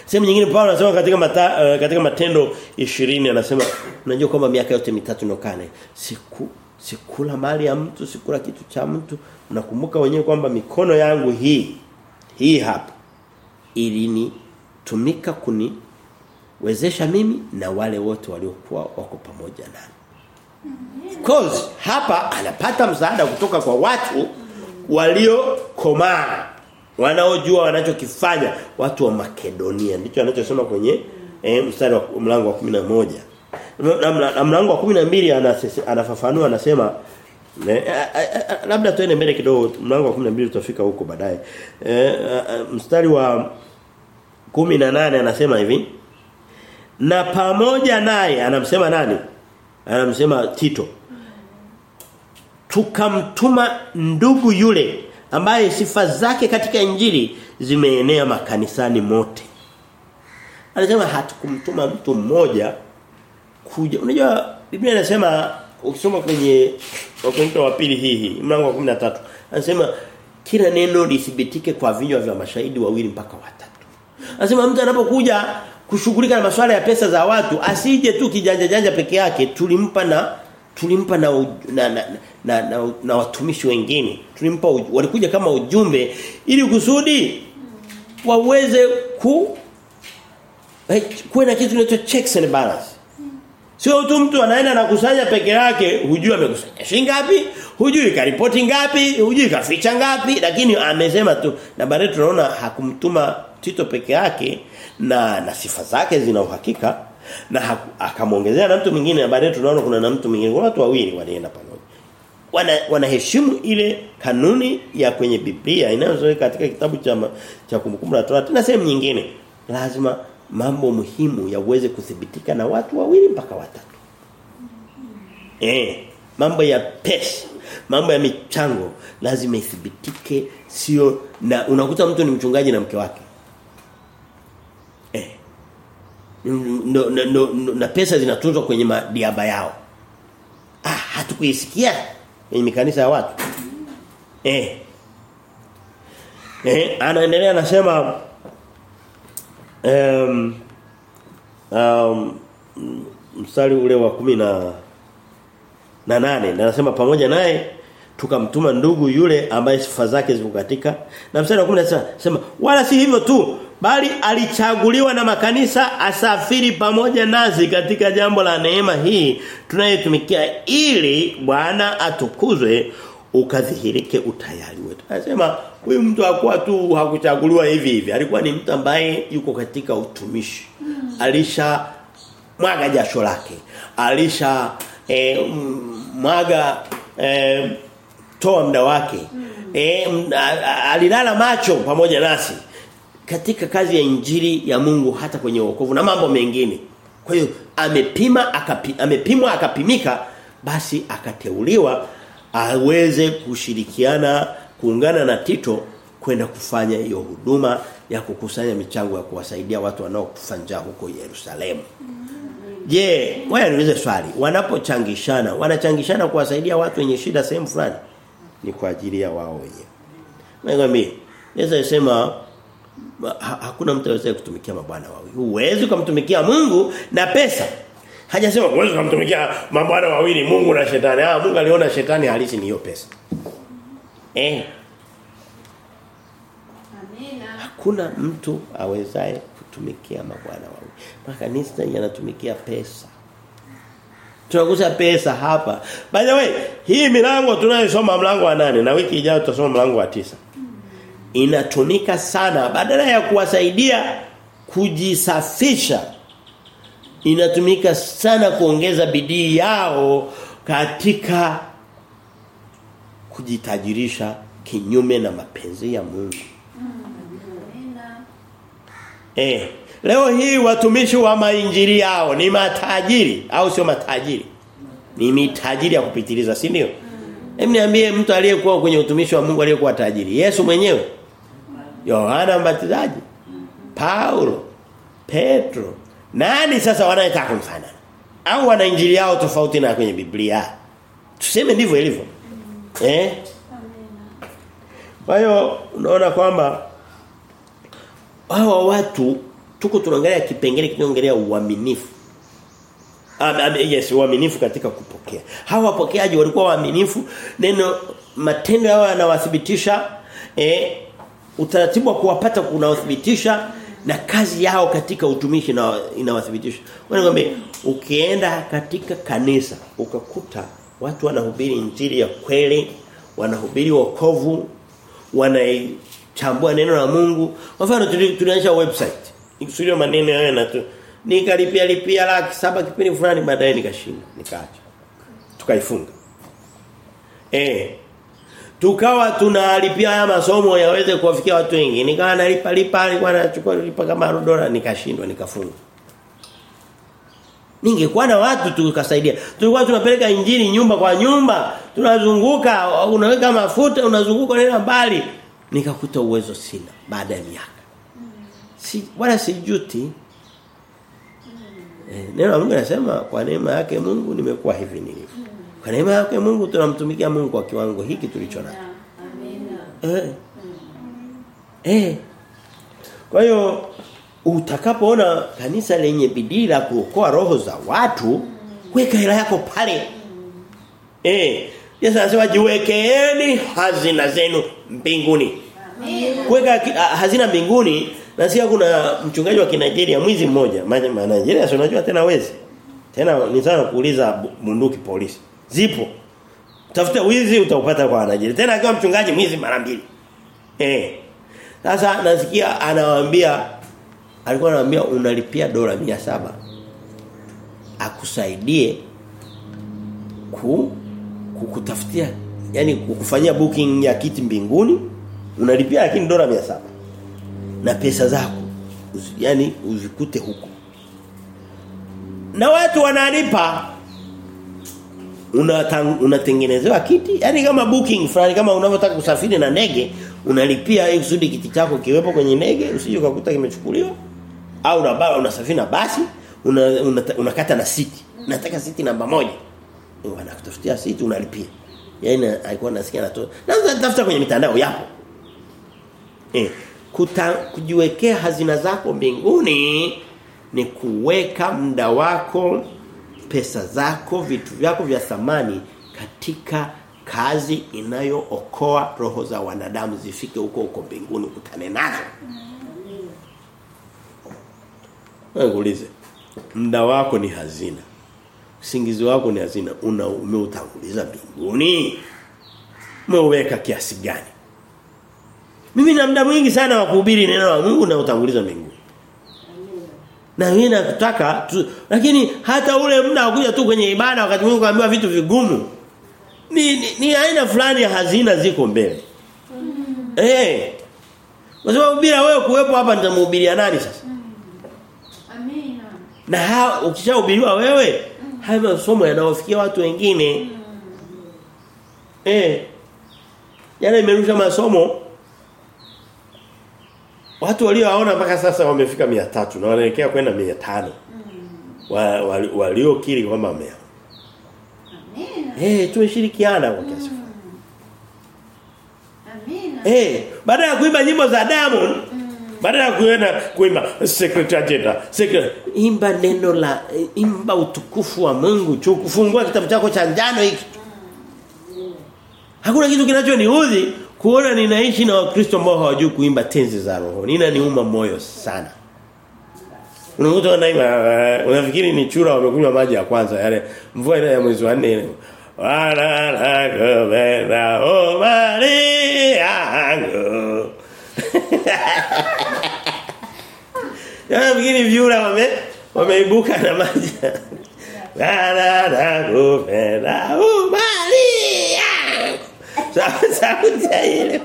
Sehemu nyingine Paulo anasema katika mata, uh, katika matendo 20 anasema unajua kwamba miaka yote mitatu nokane siku sikula mali ya mtu sikula kitu cha mtu. Nakumbuka wenyewe kwamba mikono yangu hii hii hapa ilini tumika kuni wezesha mimi na wale wote waliokuwa wako pamoja nami. Cause hapa anapata msaada kutoka kwa watu waliokomaa wanaojua wanachokifanya watu wa Makedonia ndicho anachosema kwenye eh, mstari wa mlango wa 11 na, na mlango wa 12 anafafanua anasema Ne, a, a, a, labda tuende mbele kidogo mlango wa 12 tutafika huko baadaye. E, mstari wa 18 anasema hivi. Na pamoja naye anamsema nani? Anamsema Tito. Tukamtuma ndugu yule ambaye sifa zake katika injili zimeenea makanisani mote. Anasema hatukumtuma mtu mmoja kuja. Unajua Biblia inasema ukisoma kwenye Wakorintho wa pili hii mlango wa 13 anasema kila neno lithibitike kwa vinywa vya mashahidi wawili mpaka watatu. Anasema mtu anapokuja kushughulika na masuala ya pesa za watu asije tu kijanja janja peke yake tulimpa na tulimpa na na, na, na, na, na watumishi wengine. Tulimpa walikuja kama ujumbe ili kusudi waweze ku kuwe na kitu kinaitwa checks and balance Sio tu mtu anaenda na kusanya peke yake, hujui amekusanya shilingi ngapi, hujui karipoti ngapi, hujui kaficha ngapi, lakini amesema tu. Na baadaye tunaona hakumtuma Tito peke yake na na sifa zake zina uhakika na akamwongezea na mtu mwingine baadaye tunaona kuna na mtu mwingine, watu wawili walienda pamoja. Wana wanaheshimu ile kanuni ya kwenye Biblia inayozoeleka katika kitabu cha cha kumbukumbu la Torati na sehemu nyingine. Lazima mambo muhimu yaweze kuthibitika na watu wawili mpaka watatu. Eh, mambo ya pesa, mambo ya michango lazima ithibitike sio na unakuta mtu ni mchungaji na mke wake. Eh. No, no, no, no, na pesa zinatunzwa kwenye madiaba yao. Ah, hatukuisikia kwenye mikanisa ya watu. Eh. Eh, anaendelea anasema um, um, mstari ule wa kumi na na nane na anasema pamoja naye tukamtuma ndugu yule ambaye sifa zake ziko katika na mstari wa 10 sema wala si hivyo tu bali alichaguliwa na makanisa asafiri pamoja nazi katika jambo la neema hii tunayetumikia ili Bwana atukuzwe ukadhihirike utayari wetu. Anasema huyu mtu hakuwa tu hakuchaguliwa hivi hivi. Alikuwa ni mtu ambaye yuko katika utumishi. Alisha mwaga jasho lake. Alisha eh, mwaga eh, toa muda wake. Eh, alilala macho pamoja nasi katika kazi ya injili ya Mungu hata kwenye wokovu na mambo mengine. Kwa hiyo amepima akapi, amepimwa akapimika basi akateuliwa aweze kushirikiana kuungana na Tito kwenda kufanya hiyo huduma ya kukusanya michango ya kuwasaidia watu wanaokufa njaa huko Yerusalemu. Je, yeah, wewe swali. Wanapochangishana, wanachangishana kuwasaidia watu wenye shida sehemu fulani? Ni kwa ajili ya wao wenyewe. Nakwambia, Yesu alisema ha, hakuna mtu anaweza kutumikia mabwana wawili. Huwezi kumtumikia Mungu na pesa. Hajasema huwezi kumtumikia mabwana wawili Mungu na shetani. Ah, Mungu aliona shetani halisi ni hiyo pesa. Eh. Amina. Hakuna mtu awezaye kutumikia mabwana wawili. Makanisa yanatumikia pesa. Tunagusa pesa hapa. By the way, hii milango tunayosoma mlango wa nane na wiki ijayo tutasoma mlango wa tisa Inatumika sana badala ya kuwasaidia kujisafisha. Inatumika sana kuongeza bidii yao katika kujitajirisha kinyume na mapenzi ya Mungu. Eh, leo hii watumishi wa mainjili yao ni matajiri au sio matajiri? Ni mitajiri ya kupitiliza, si ndio? Hebu niambie mtu aliyekuwa kwenye utumishi wa Mungu aliyekuwa tajiri. Yesu mwenyewe. Yohana Mbatizaji. Paulo. Petro. Nani sasa wanayetaka kumfanana? Au wana injili yao tofauti na kwenye Biblia? Tuseme ndivyo ilivyo. Eh? Kwa hiyo unaona kwamba hawa watu tuko tunaangalia kipengele kinaongelea uaminifu. Um, um, yes, uaminifu katika kupokea. Hawa wapokeaji walikuwa waaminifu, neno matendo yao yanawathibitisha eh utaratibu wa kuwapata kunaothibitisha na kazi yao katika utumishi na inawathibitisha. Wanakwambia ukienda katika kanisa ukakuta watu wanahubiri injili ya kweli, wanahubiri wokovu, wanaichambua neno la Mungu. Kwa mfano tulianisha website. Nikusudia maneno haya na tu. Nikalipia lipia laki saba kipindi fulani baadaye nikashinda, nikaacha. Tukaifunga. Eh. Tukawa tunalipia haya masomo yaweze kuwafikia watu wengi. Nikawa nalipa lipa, alikuwa anachukua lipa kama dola nikashindwa, nikafunga. Ningekuwa na watu tukasaidia. Tulikuwa tunapeleka injili nyumba kwa nyumba, tunazunguka, unaweka mafuta, unazunguka nenda mbali. Nikakuta uwezo sina baada ya miaka. Si wala sijuti. Eh, neno la Mungu nasema kwa neema yake Mungu nimekuwa hivi nilivyo. Kwa neema yake Mungu tunamtumikia Mungu kwa kiwango hiki tulicho nacho. Amina. Eh. Eh. Kwa hiyo utakapoona kanisa lenye bidii la kuokoa roho za watu, weka hela yako pale. Eh. Yesu anasema jiwekeeni hazina zenu mbinguni. Amina. Kuweka ah, hazina mbinguni nasikia kuna mchungaji wa Kinigeria mwizi mmoja, maana ma- Nigeria si unajua tena wezi. Tena ni sana kuuliza bunduki polisi. Zipo. Tafuta wizi utaupata kwa Nigeria. Tena akiwa mchungaji mwizi mara mbili. Eh. Sasa nasikia anawaambia alikuwa anawaambia unalipia dola saba akusaidie ku kukutafutia yani kukufanyia booking ya kiti mbinguni unalipia lakini dola saba na pesa zako yani uzikute huko na watu wanalipa unatengenezewa kiti? Yani kama booking fulani kama unavyotaka kusafiri na ndege unalipia ili kusudi kiti chako kiwepo kwenye ndege usije ukakuta kimechukuliwa. Au na baba unasafiri na basi unakata una, una una na siti nataka siti namba moja. Wanakutafutia siti unalipia. Yani alikuwa nasikia natoa na tafuta kwenye mitandao yapo. Eh kuta, kujiwekea hazina zako mbinguni ni kuweka muda wako pesa zako vitu vyako vya thamani katika kazi inayookoa roho za wanadamu zifike huko huko mbinguni ukutane nazo. Ngulize. Muda wako ni hazina. Usingizi wako ni hazina. Una umeutanguliza mbinguni. Umeweka kiasi gani? Mimi na muda mwingi sana wa kuhubiri neno la Mungu na utanguliza mbinguni. Na mimi nataka tu, lakini hata ule muda kuja tu kwenye ibada wakati mwingine kuambiwa vitu vigumu. Ni, ni, ni aina fulani ya hazina ziko mbele. Eh. Hey. Kwa sababu bila wewe kuwepo hapa nitamhubiria nani sasa? Amina. Na ukishahubiriwa wewe Haya masomo yanawafikia watu wengine. Eh. Jana imerusha masomo Watu walioaona mpaka sasa wamefika 300 na wanaelekea kwenda 500. Mm. Wa, wali- waliokiri kwamba wamea. Amina. Eh, tumeshirikiana kwa kiasi. fulani. Amina. Eh, baada ya kuimba nyimbo za Diamond, baada ya kuenda kuimba secretary agenda, secretary imba neno la eh, imba utukufu wa Mungu, chukufungua kitabu chako cha njano hiki. Mm. Hakuna kitu kinachoniudhi kuona ninaishi na Wakristo ambao hawajui kuimba tenzi za roho. Nina niuma moyo sana. Unakuta wanaimba eh, unafikiri ni chura wamekunywa maji ya kwanza yale mvua ile ya mwezi wa 4 ile. Wala la kupenda o Maria angu Yana fikiri vyura wame wameibuka na maji. Wala la kupenda o Maria. Sauti ya.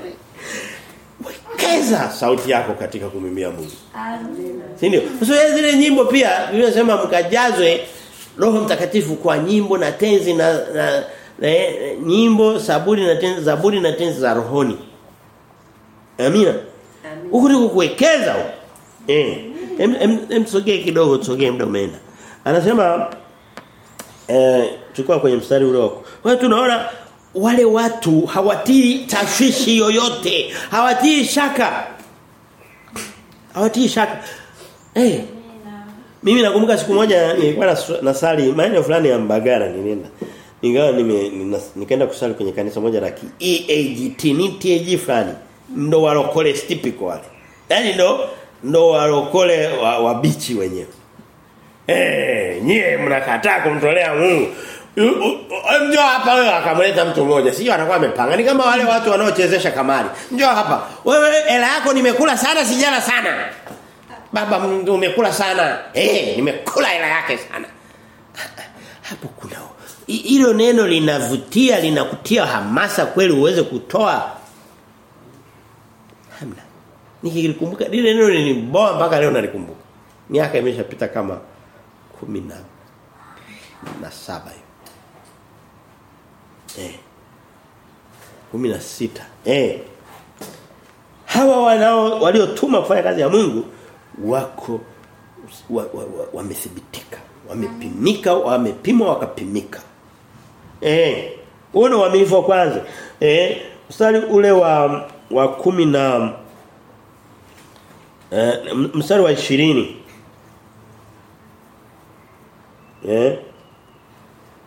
Wekeza sauti yako katika kumimia Mungu. Amina. Si ndio? So zile nyimbo pia Biblia inasema mkajazwe Roho Mtakatifu kwa nyimbo na tenzi na, na, na eh, nyimbo, saburi na tenzi, zaburi na tenzi za rohoni. Amina. Huko ndiko kuwekeza huko. Eh. Em em, em kidogo tusogee muda umeenda. Anasema eh chukua kwenye mstari ule wako. Kwa tunaona wale watu hawatii tashwishi yoyote, hawatii shaka. Hawatii shaka. Eh, Hey. mimi nakumbuka siku moja nilikuwa nas- nasali maeneo fulani ya Mbagara nilienda. Ingawa nime nikaenda kusali kwenye kanisa moja la EAGT ni TAG fulani. Ndo walokole typical wale. Yaani ndo ndo walokole wa, wa bichi wenyewe. Eh, hey, nyie mnakataa kumtolea Mungu. Njoo hapa wewe akamleta mtu mmoja. Sio anakuwa amepanga. Ni kama wale watu wanaochezesha kamari. Njoo hapa. Wewe hela yako nimekula sana sijala sana. Baba m- umekula sana. Eh, nimekula hela yake sana. Hapo kuna hilo neno linavutia linakutia hamasa kweli uweze kutoa. Hamna. Nikilikumbuka lile neno liniboa mpaka leo nalikumbuka. Miaka imeshapita kama 10 na na saba hiyo. Eh. 16. Eh. Hawa wanao waliotuma kufanya kazi ya Mungu wako wa- wa- wa- wamethibitika, wamepimika, wamepimwa wakapimika. Eh. Huo ni uaminifu wa kwanza. Eh, mstari ule wa wa kumi na eh, mstari wa 20. Eh.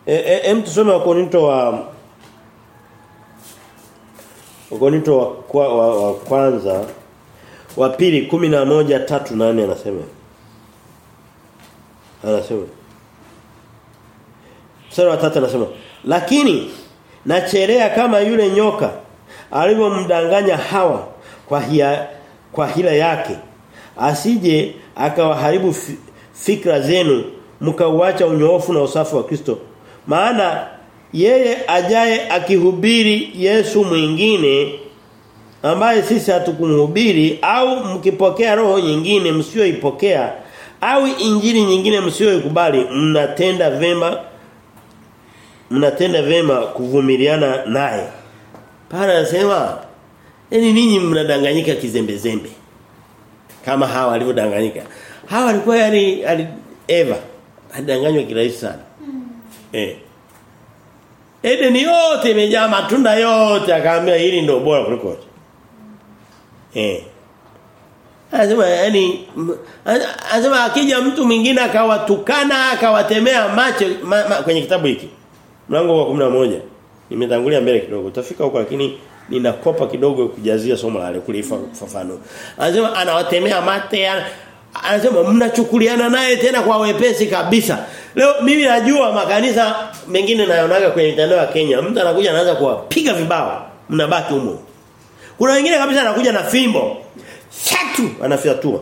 Eh, eh, tusome wa Korinto wa Wakorinto wa, kwa, wa, wa kwanza wa pili 11 3 8 anasema. Anasema. Sura ya 3 anasema, "Lakini nachelea kama yule nyoka alivyomdanganya Hawa kwa hia, kwa hila yake asije akawaharibu fikra zenu mkauacha unyoofu na usafi wa Kristo maana yeye ajaye akihubiri Yesu mwingine ambaye sisi hatukumhubiri au mkipokea roho nyingine msioipokea au injili nyingine msioikubali mnatenda vema mnatenda vema kuvumiliana naye. Para anasema yani ninyi mnadanganyika kizembezembe kama hawa walivyodanganyika. Hawa walikuwa yani ali Eva alidanganywa kirahisi sana. Mm. eh Eden yote imejaa matunda yote akaambia hili ndio bora kuliko yote. Eh. Anasema yani anasema akija mtu mwingine akawatukana akawatemea macho ma, ma, kwenye kitabu hiki. Mlango wa 11. Nimetangulia mbele kidogo. Utafika huko lakini ninakopa kidogo kujazia somo la leo kulifafanua. Anasema anawatemea mate anasema mnachukuliana naye tena kwa wepesi kabisa. Leo mimi najua makanisa mengine nayonaga kwenye mitandao ya Kenya, mtu anakuja anaanza kuwapiga vibao, mnabaki humo. Kuna wengine kabisa anakuja na fimbo. Shatu anafyatua.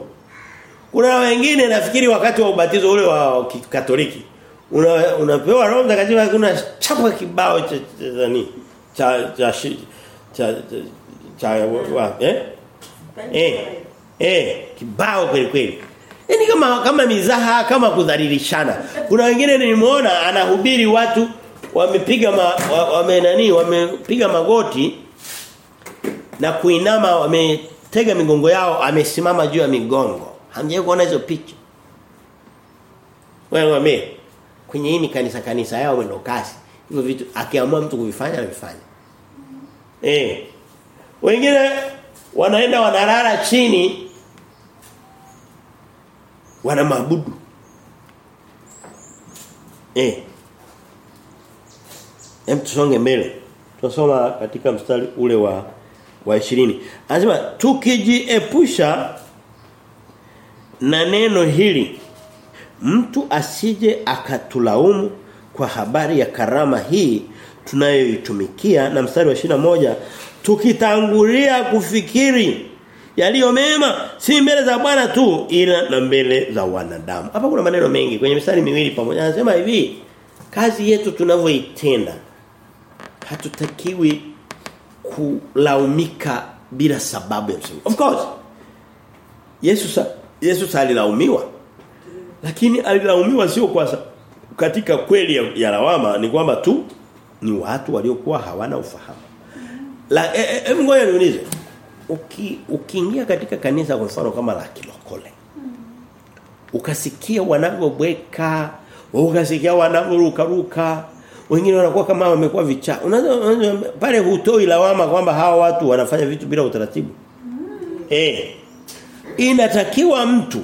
Kuna wengine nafikiri wakati wa ubatizo ule wa Katoliki una, unapewa roho mtakatifu kuna chapa kibao cha cha cha cha cha cha, cha cha, cha wa, wa, eh eh eh kibao kweli kweli Yaani kama kama mizaha kama kudhalilishana. Kuna wengine nilimuona anahubiri watu wamepiga wame nani wamepiga magoti na kuinama wametega migongo yao amesimama juu ya migongo. Hamjawahi kuona hizo picha? Wewe wame kwenye hii kanisa kanisa yao mwendo kasi. Hivyo vitu akiamua mtu kuvifanya anavifanya. Eh. Wengine wanaenda wanalala chini wana maabudu. Eh. Hem tusonge mbele. Tunasoma katika mstari ule wa wa 20. Anasema tukijiepusha na neno hili mtu asije akatulaumu kwa habari ya karama hii tunayoitumikia na mstari wa 21 tukitangulia kufikiri yaliyo mema si mbele za Bwana tu ila na mbele za wanadamu. Hapa kuna maneno mengi kwenye mistari miwili pamoja. Anasema hivi kazi yetu tunavyoitenda hatutakiwi kulaumika bila sababu ya msingi. Of course. Yesu sa, Yesu alilaumiwa. Lakini alilaumiwa sio kwa katika kweli ya, ya lawama ni kwamba tu ni watu waliokuwa hawana ufahamu. La hebu e, ngoja niulize. Uki, ukiingia katika kanisa kwa mfano kama la Kilokole. Ukasikia wanavyobweka, ukasikia wanavyoruka ruka, wengine wanakuwa kama wamekuwa vichaa. Unaweza pale hutoi lawama kwamba hawa watu wanafanya vitu bila utaratibu. Eh. Inatakiwa mtu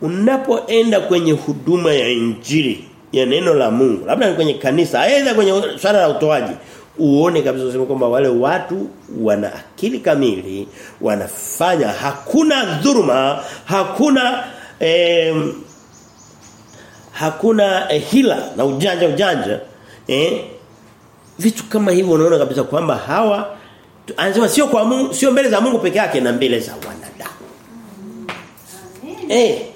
unapoenda kwenye huduma ya injili ya neno la Mungu labda kwenye kanisa aidha kwenye swala la utoaji uone kabisa useme kwamba wale watu wana akili kamili wanafanya hakuna dhuruma hakuna eh, hakuna eh, hila na ujanja ujanja eh vitu kama hivyo unaona kabisa kwamba hawa anasema sio kwa Mungu sio mbele za Mungu peke yake na mbele za wanadamu. Eh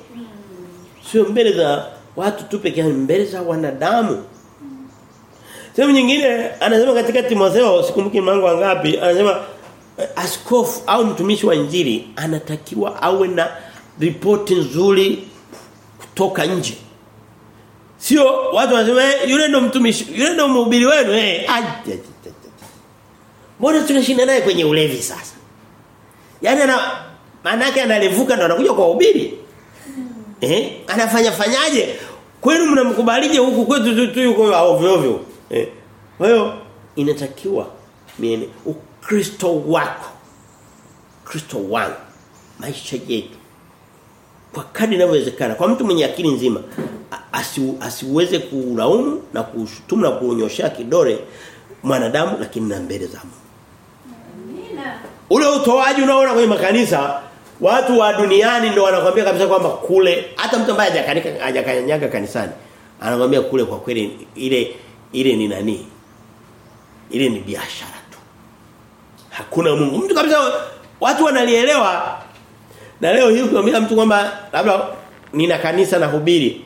sio mbele za watu tu peke yake mbele za wanadamu Sehemu nyingine anasema katika Timotheo sikumbuki mlango wangapi anasema eh, askofu au mtumishi wa injili anatakiwa awe na ripoti nzuri kutoka nje. Sio watu wanasema "Eh, yule ndo mtumishi yule ndo mhubiri wenu eh Mbona tunashinda naye kwenye ulevi sasa? Yaani ana maana yake analevuka ndo anakuja kwa uhubiri. Eh? Anafanya fanyaje? Kwenu mnamkubalije huku kwetu tu tu yuko ovyo ovyo. Eh. Kwa hiyo inatakiwa miene ukristo wako. Kristo wangu maisha yetu kwa kadri inavyowezekana kwa mtu mwenye akili nzima asi, asiweze kulaumu na kushutumu na kuonyoshea kidole mwanadamu lakini na mbele za Mungu. Ule utoaji unaona kwenye makanisa watu wa duniani ndio wanakuambia kabisa kwamba kule hata mtu ambaye hajakanyaga kanisani anakuambia kule kwa kweli ile ile ni nani? Ile ni biashara tu. Hakuna Mungu. Mtu kabisa watu wanalielewa na leo hii ukiambia mtu kwamba labda nina kanisa na hubiri,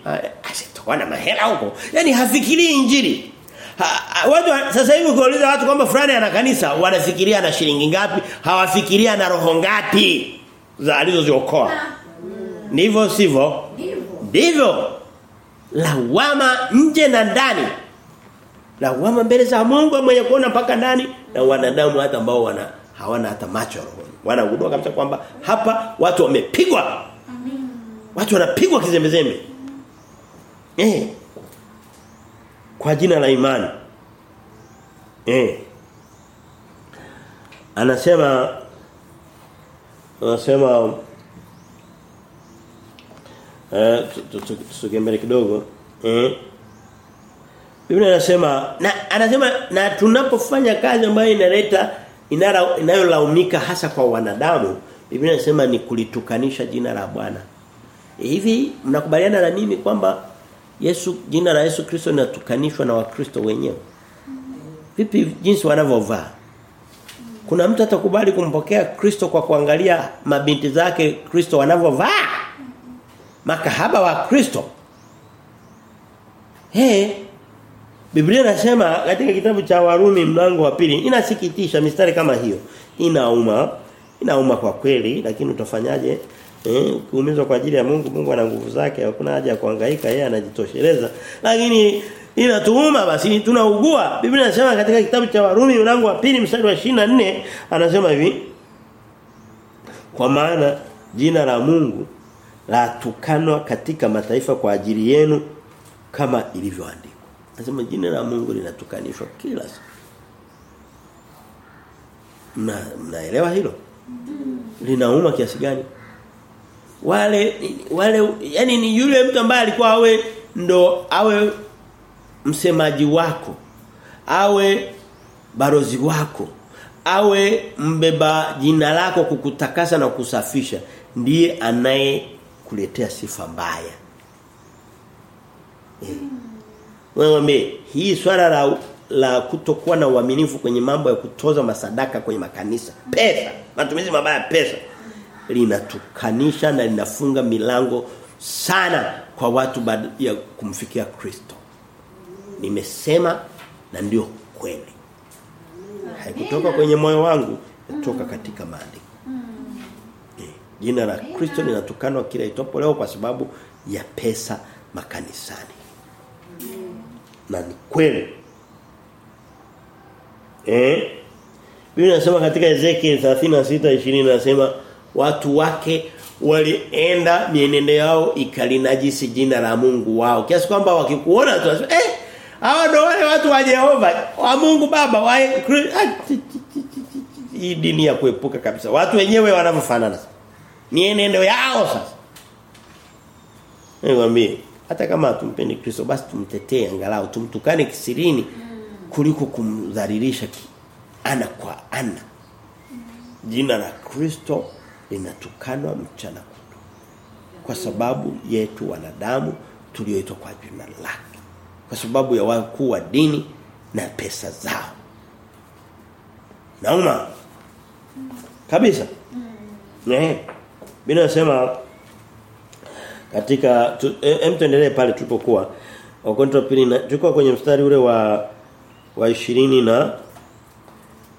asitakuwa na mahela huko. Yaani hafikirii injili. Ha, ha, watu sasa hivi ukiuliza watu kwamba fulani ana kanisa wanafikiria na shilingi ngapi, hawafikiria na roho ngapi za alizoziokoa. Ndivyo sivyo? Ndivyo. Ndivyo. Lawama nje na ndani. Lawama mbele za Mungu mwenye kuona mpaka ndani na wanadamu hata ambao wana hawana hata macho rohoni. Wanagundua kabisa kwamba hapa watu wamepigwa. Watu wanapigwa kizembezembe. Eh. Kwa jina la imani. Eh. Anasema anasema eh tu- tu- tu- tusogee mbele kidogo. Eh. Biblia inasema na anasema na tunapofanya kazi ambayo inaleta inayolaumika hasa kwa wanadamu Biblia inasema ni kulitukanisha jina la Bwana. Hivi mnakubaliana na mimi kwamba Yesu jina la Yesu Kristo linatukanishwa na Wakristo wenyewe? Vipi jinsi wanavyovaa? Kuna mtu atakubali kumpokea Kristo kwa kuangalia mabinti zake Kristo wanavyovaa? Makahaba wa Kristo. Eh, Hey, Biblia inasema katika kitabu cha Warumi mlango wa pili inasikitisha mistari kama hiyo. Inauma. Inauma kwa kweli lakini utafanyaje? Eh, ukiumizwa kwa ajili ya Mungu, Mungu ana nguvu zake, hakuna haja ya kuhangaika, yeye anajitosheleza. Lakini inatuuma basi tunaugua. Biblia inasema katika kitabu cha Warumi mlango wa pili mstari wa 24 anasema hivi kwa maana jina la Mungu latukanwa katika mataifa kwa ajili yenu kama ilivyoandikwa. Anasema jina la Mungu linatukanishwa kila siku. Na mnaelewa hilo? Linauma kiasi gani? Wale wale yani ni yule mtu ambaye alikuwa awe ndo awe msemaji wako. Awe barozi wako. Awe mbeba jina lako kukutakasa na kusafisha ndiye anaye kuletea sifa mbaya. Eh. Wewe hii swala la la kutokuwa na uaminifu kwenye mambo ya kutoza masadaka kwenye makanisa. Pesa, matumizi mabaya ya pesa linatukanisha na linafunga milango sana kwa watu ya kumfikia Kristo. Nimesema na ndio kweli. Haikutoka kwenye moyo wangu, kutoka katika maandiko. Eh, Jina la Kristo linatukanwa kila itopo leo kwa sababu ya pesa makanisani. Na ni kweli. Eh? Biblia inasema katika Ezekiel 36:20 inasema watu wake walienda mienendo yao ikalinajisi jina la Mungu wao. Kiasi kwamba wakikuona tu wanasema eh hawa ndio wale watu wa Jehova, wa Mungu Baba, wa hii dini ya kuepuka kabisa. Watu wenyewe wanavyofanana. Mienendo yao sasa. Nikwambie hata kama hatumpendi Kristo basi tumtetee angalau tumtukane kisirini kuliko kumdhalilisha ana kwa ana. Jina la Kristo linatukanwa mchana kutu Kwa sababu yetu wanadamu tulioitwa kwa jina lake. Kwa sababu ya wakuu wa dini na pesa zao. Nauma. Kabisa. Eh. bila inasema katika tu, em tuendelee pale tulipokuwa. wakonto pili na tulikuwa kwenye mstari ule wa wa 20 na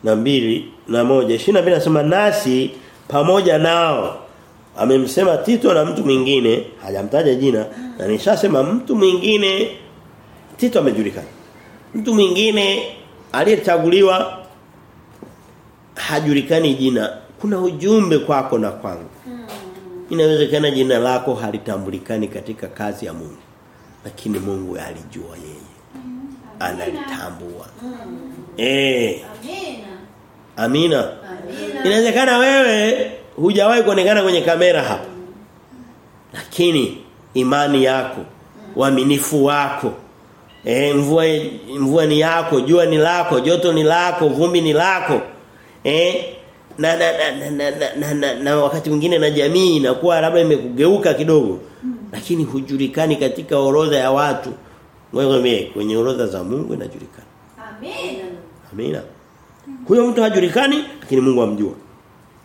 na mbili na moja. 22 nasema nasi pamoja nao amemsema Tito na mtu mwingine hajamtaja jina na nishasema mtu mwingine Tito amejulikana. Mtu mwingine aliyechaguliwa hajulikani jina. Kuna ujumbe kwako na kwangu. Inawezekana jina lako halitambulikani katika kazi ya Mungu. Lakini Mungu alijua yeye. Analitambua. Eh. Amina. Amina. Amina. Inawezekana wewe hujawahi kuonekana kwenye kamera hapa. Lakini imani yako, uaminifu wako, eh mvua mvua ni yako, jua ni lako, joto ni lako, vumbi ni lako. Eh na na na na, na, na, na, na, na wakati mwingine na jamii inakuwa labda imekugeuka kidogo. mm. Lakini hujulikani katika orodha ya watu. Wewe kwenye orodha za Mungu inajulikana. Amina. Amina. Huyo mtu hajulikani lakini Mungu amjua.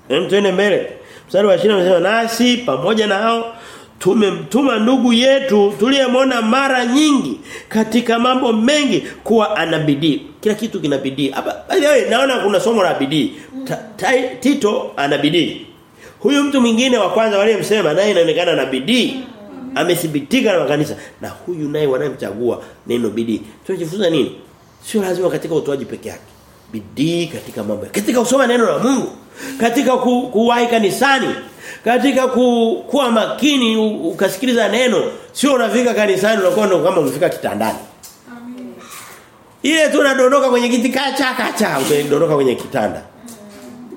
Hem tuende mbele. Mstari wa 20 anasema nasi pamoja na hao tumemtuma ndugu yetu tuliyemwona mara nyingi katika mambo mengi kuwa ana bidii. Kila kitu kina bidii. Hapa naona kuna somo la bidii. Tito ana bidii. Huyu mtu mwingine wa kwanza waliyemsema naye inaonekana na bidii. Amethibitika na makanisa na huyu naye wanayemchagua neno bidii. Tunajifunza nini? Sio lazima katika utoaji peke yake bidii katika mambo katika kusoma neno la Mungu katika ku, kuwahi kanisani katika ku, kuwa makini ukasikiliza neno sio unafika kanisani unakuwa ndo kama umefika kitandani. Ile tu unadondoka kwenye kiti kacha kacha unadondoka kwenye kitanda.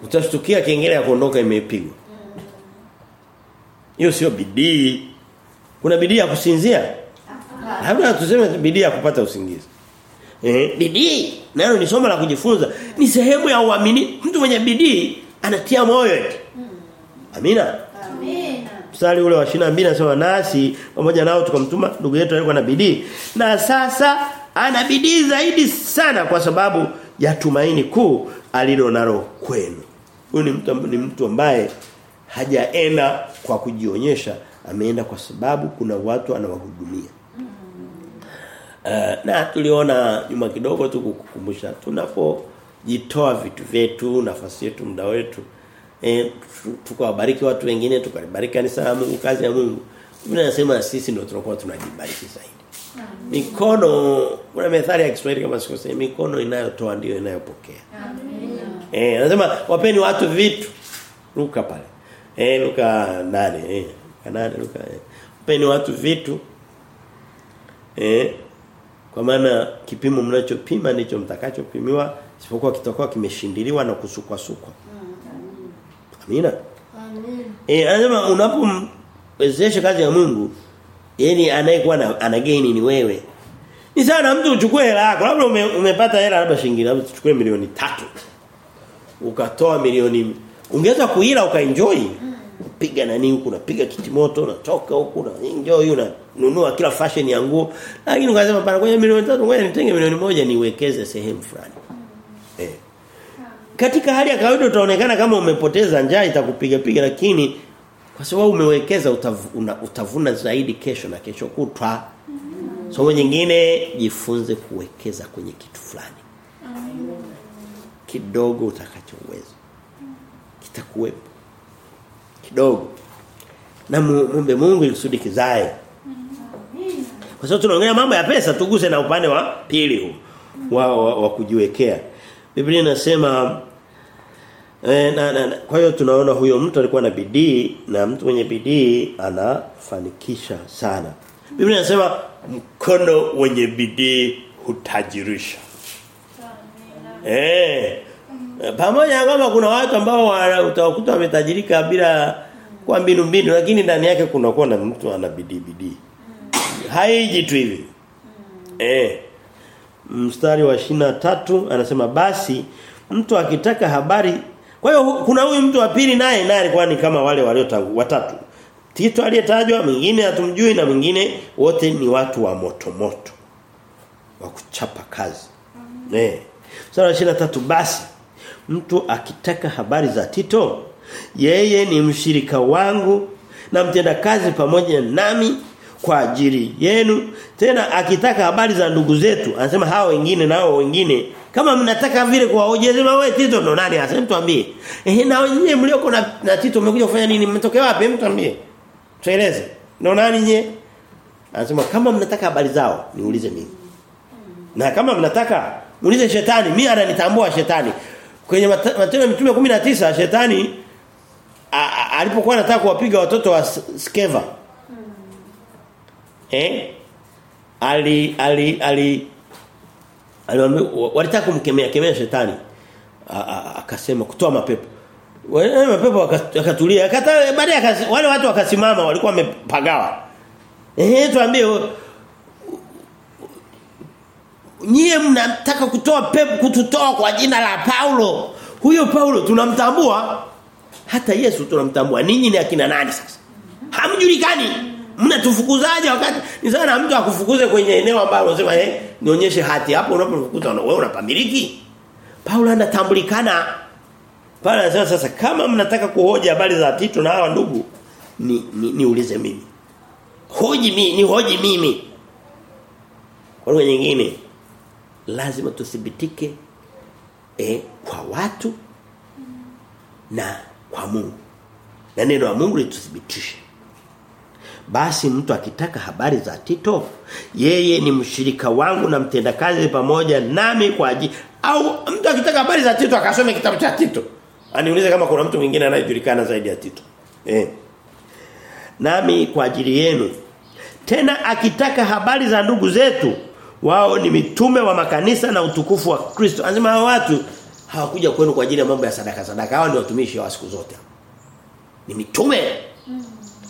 Utashtukia kengele ya kuondoka imepigwa. Hiyo sio bidii. Kuna bidii ya kusinzia? Labda tuseme bidii ya kupata usingizi Eh, bidii nalo ni somo la kujifunza. Ni sehemu ya uamini. Mtu mwenye bidii anatia moyo eti. Amina. Amina. Mstari ule wa 22 anasema nasi pamoja nao tukamtuma ndugu yetu alikuwa na bidii. Na sasa ana bidii zaidi sana kwa sababu ya tumaini kuu alilo nalo kwenu. Huyu ni mtu ni mtu ambaye hajaenda kwa kujionyesha, ameenda kwa sababu kuna watu anawahudumia. Uh, na tuliona nyuma kidogo tu kukukumbusha tunapojitoa vitu vyetu nafasi yetu muda wetu eh tukawabariki watu wengine tukabariki kanisa la Mungu kazi ya Mungu Biblia inasema sisi ndio tunakuwa tunajibariki zaidi mikono kuna methali ya Kiswahili kama sikosei mikono inayotoa ndio inayopokea Eh, anasema wapeni watu vitu. Luka pale. Eh, Luka 8, eh. Luka 8, Luka. Eh. Wapeni watu vitu. Eh. Kwa maana kipimo mnachopima ndicho mtakachopimiwa isipokuwa kitakuwa kimeshindiliwa na kusukwa sukwa. Amina. Eh, anasema unapomwezesha kazi ya Mungu, yani anayekuwa ana gain ni wewe. Ni sana mtu uchukue hela yako, labda ume, umepata hela labda shilingi labda tuchukue milioni tatu ukatoa milioni ungeweza kuila ukaenjoy piga nani huku unapiga kitimoto unatoka huku na enjoy unanunua kila fashion ya nguo. Lakini ukasema bana kwenye milioni 3 ngoja nitenge milioni moja niwekeze sehemu fulani. Eh. Katika hali ya kawaida utaonekana kama umepoteza njaa itakupiga piga lakini kwa sababu umewekeza utavuna, utavuna zaidi kesho na kesho kutwa. Somo nyingine jifunze kuwekeza kwenye kitu fulani. Kidogo utakachoweza kitakuwepo kidogo. Na mu- muombe Mungu ilisudi kizae. Kwa sababu tunaongelea mambo ya pesa tuguse na upande wa pili huu wa, wa, wa kujiwekea. Biblia inasema eh, na, na, na, kwa hiyo tunaona huyo mtu alikuwa na bidii na mtu mwenye bidii anafanikisha sana. Biblia inasema mkono wenye bidii hutajirisha Eh. Pamoja na kwamba kuna watu ambao utawakuta wametajirika bila kwa mbinu mbinu lakini ndani yake kuna kuwa na mtu ana bidii bidii. Haiji tu hivi. Eh. Mstari wa shina tatu anasema basi mtu akitaka habari kwa hiyo kuna huyu mtu wa pili naye naye alikuwa ni kama wale walio watatu. Tito aliyetajwa mwingine hatumjui na mwingine wote ni watu wa moto moto wa kuchapa kazi. Eh. Sura wa 23 basi mtu akitaka habari za Tito yeye ni mshirika wangu na mtenda kazi pamoja nami kwa ajili yenu. Tena akitaka habari za ndugu zetu anasema hao wengine nao wengine. Kama mnataka vile kuwaojezema wewe Tito ndo nani hasa mtuambie eh na wenyewe mlioko na, na Tito mmekuja kufanya nini? Mmetokea wapi? Mtuambie tueleze. Ndo nani nye anasema kama mnataka habari zao niulize mimi. Na kama mnataka muulize shetani, mimi ananitambua shetani. Kwenye Matendo ya Mitume 19 shetani alipokuwa anataka kuwapiga watoto wa Skeva mm. Eh? Ali ali ali walitaka kumkemea kemea shetani. Akasema kutoa mapepo. Wale mapepo wakatulia akatulia. Akata baadaye wale watu wakasimama walikuwa wamepagawa. Eh tuambie Nyie mnataka kutoa pepo kututoa kwa jina la Paulo. Huyo Paulo tunamtambua. Hata Yesu tunamtambua. Ninyi ni akina nani sasa? Hamjulikani. Mnatufukuzaje wakati ni sana mtu akufukuze kwenye eneo ambalo unasema eh nionyeshe hati hapo unapofukuza wewe unapamiliki. Paulo anatambulikana. Paulo anasema sasa kama mnataka kuhoja habari za Tito na hawa ndugu ni, ni niulize mimi. Hoji mimi, ni hoji mimi. Kwa nyingine lazima tuthibitike eh, kwa watu na kwa Mungu. Na neno la Mungu lituthibitishe. Basi mtu akitaka habari za Tito, yeye ni mshirika wangu na mtendakazi pamoja nami kwa ajili au mtu akitaka habari za Tito akasome kitabu cha Tito. Aniulize kama kuna mtu mwingine anayejulikana zaidi ya Tito. Eh. Nami kwa ajili yenu. Tena akitaka habari za ndugu zetu, wao ni mitume wa makanisa na utukufu wa Kristo. Anasema hao watu hawakuja kwenu kwa ajili ya mambo ya sadaka sadaka. Hawa ndio watumishi wa siku zote. Ni mitume.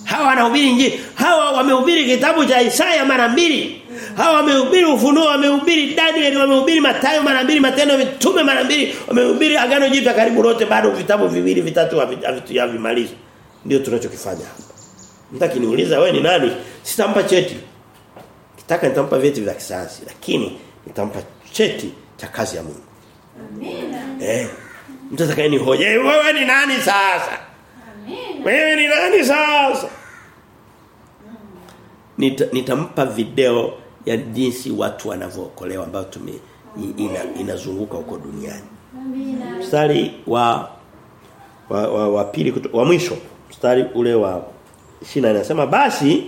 Hawa wanahubiri injili. Hawa wamehubiri kitabu cha Isaya mara mbili. Hawa wamehubiri ufunuo, wamehubiri Daniel, wamehubiri Mathayo mara mbili, Matendo mitume mara mbili, wamehubiri agano jipya karibu lote bado vitabu viwili vitatu havitujavimaliza. Ndio tunachokifanya hapa. Mtaki niuliza wewe ni nani? Sitampa cheti. Kitaka nitampa vyeti vya kisayansi lakini nitampa cheti cha kazi ya Mungu. Amina. Eh. Mtu atakaye ni hoja, "Eh, wewe ni nani sasa? Amina. Wewe ni nani sasa? Nita, nitampa video ya jinsi watu wanavyookolewa ambao tume ina, inazunguka huko duniani. Amina. Mstari wa wa, wa, wa pili kutu, wa mwisho mstari ule wa 20 anasema basi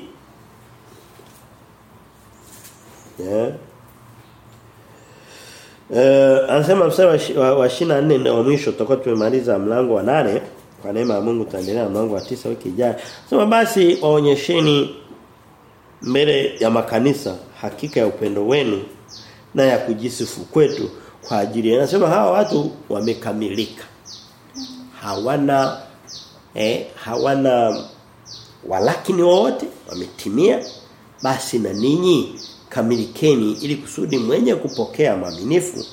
yeah. Eh anasema mstari wa, shi- wa, wa 24 ndio mwisho tutakuwa tumemaliza mlango wa nane kwa neema ya Mungu tutaendelea na mlango wa tisa wiki ijayo. Sema basi waonyesheni mbele ya makanisa hakika ya upendo wenu na ya kujisifu kwetu kwa ajili anasema hawa watu wamekamilika. Hawana eh hawana walakini wote wametimia basi na ninyi kamilikeni ili kusudi mwenye kupokea mwaminifu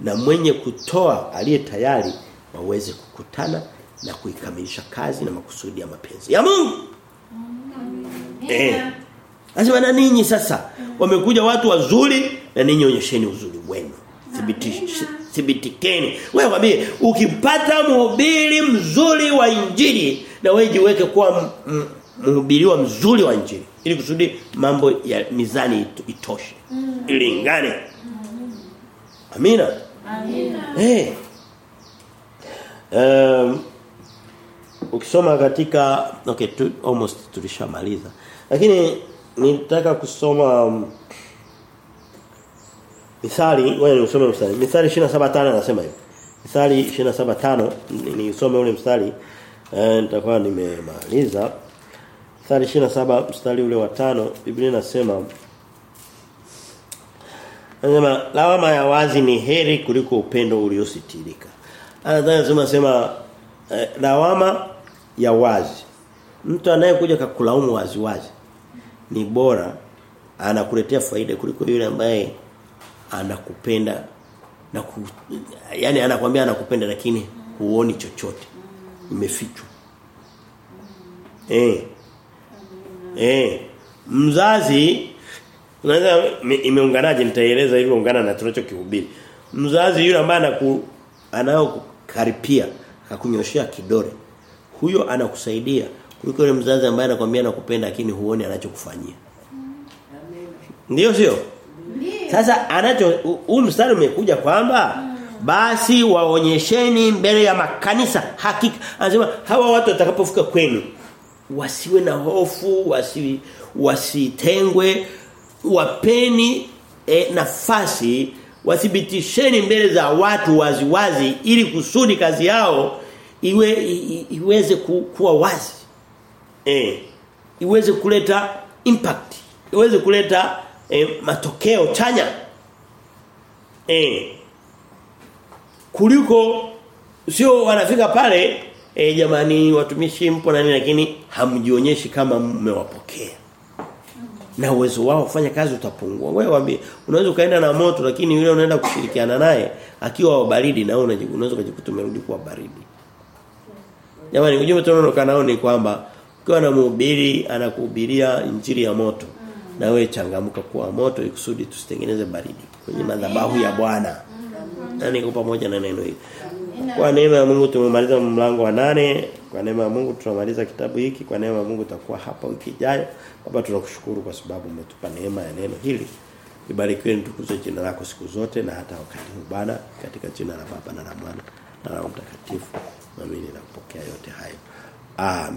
na mwenye kutoa aliye tayari waweze kukutana na kuikamilisha kazi na makusudi ya mapenzi ya Mungu. Eh. Anasema na ninyi sasa wamekuja watu wazuri na ninyi onyesheni uzuri wenu. Thibitikeni. Wewe mwambie ukipata mhubiri mzuri wa injili na wewe jiweke kuwa mhubiriwa mzuri wa injili ili kusudi mambo ya mizani itoshe mm. Ilingane. mm. Amina. Amina. Eh. Um, ukisoma katika okay tu, almost tulishamaliza. Lakini nitaka kusoma um, Mithali, wewe usome mstari. Mithali 27:5 anasema hivi. Mithali 27:5 ni- nisome ule mstari eh nitakuwa nimemaliza. Mithali 27 mstari ule wa 5 Biblia inasema Anasema lawama ya wazi ni heri kuliko upendo uliositirika. Anasema sema eh, lawama ya wazi. Mtu anayekuja kakulaumu wazi wazi ni bora anakuletea faida kuliko yule ambaye anakupenda na ku, yani anakuambia anakupenda lakini huoni chochote. Imefichwa. Eh. Eh. Mzazi Unaweza ime- imeunganaje nitaeleza hivyo ungana na tunachokihubiri. Mzazi yule ambaye anaku anayokaripia akakunyoshia kidore. Huyo anakusaidia kuliko yule mzazi ambaye anakwambia nakupenda lakini huoni anachokufanyia. Ndiyo sio? Sasa anacho huu mstari umekuja kwamba basi waonyesheni mbele ya makanisa hakika anasema hawa watu watakapofika kwenu wasiwe na hofu wasi wasitengwe wapeni e, nafasi wathibitisheni mbele za watu waziwazi wazi, ili kusudi kazi yao iwe iweze ku, kuwa wazi. Eh iweze kuleta impact iweze kuleta e, matokeo chanya. Eh kuliko sio wanafika pale e, jamani watumishi mpo na nini lakini hamjionyeshi kama mmewapokea na uwezo wao kufanya kazi utapungua. Wewe waambie unaweza ukaenda na moto lakini yule unaenda kushirikiana naye akiwa wa baridi na wewe unaweza kujikuta umerudi kuwa baridi. Jamani ujumbe tunaoondoka nao ni kwamba ukiwa na mhubiri anakuhubiria injili ya moto na wewe changamuka kuwa moto ikusudi tusitengeneze baridi kwenye madhabahu ya Bwana. Na niko pamoja na neno hili. Kwa neema ya Mungu tumemaliza mlango wa nane Kwa neema ya Mungu tunamaliza kitabu hiki. Kwa neema ya Mungu tutakuwa hapa wiki ijayo. Baba tunakushukuru kwa sababu umetupa neema ya neno hili. Ibarikiwe nitukuzwe jina lako siku zote na hata wakati huu katika jina la Baba na la Mwana na la Mtakatifu. Amini na kupokea yote hayo. Amen.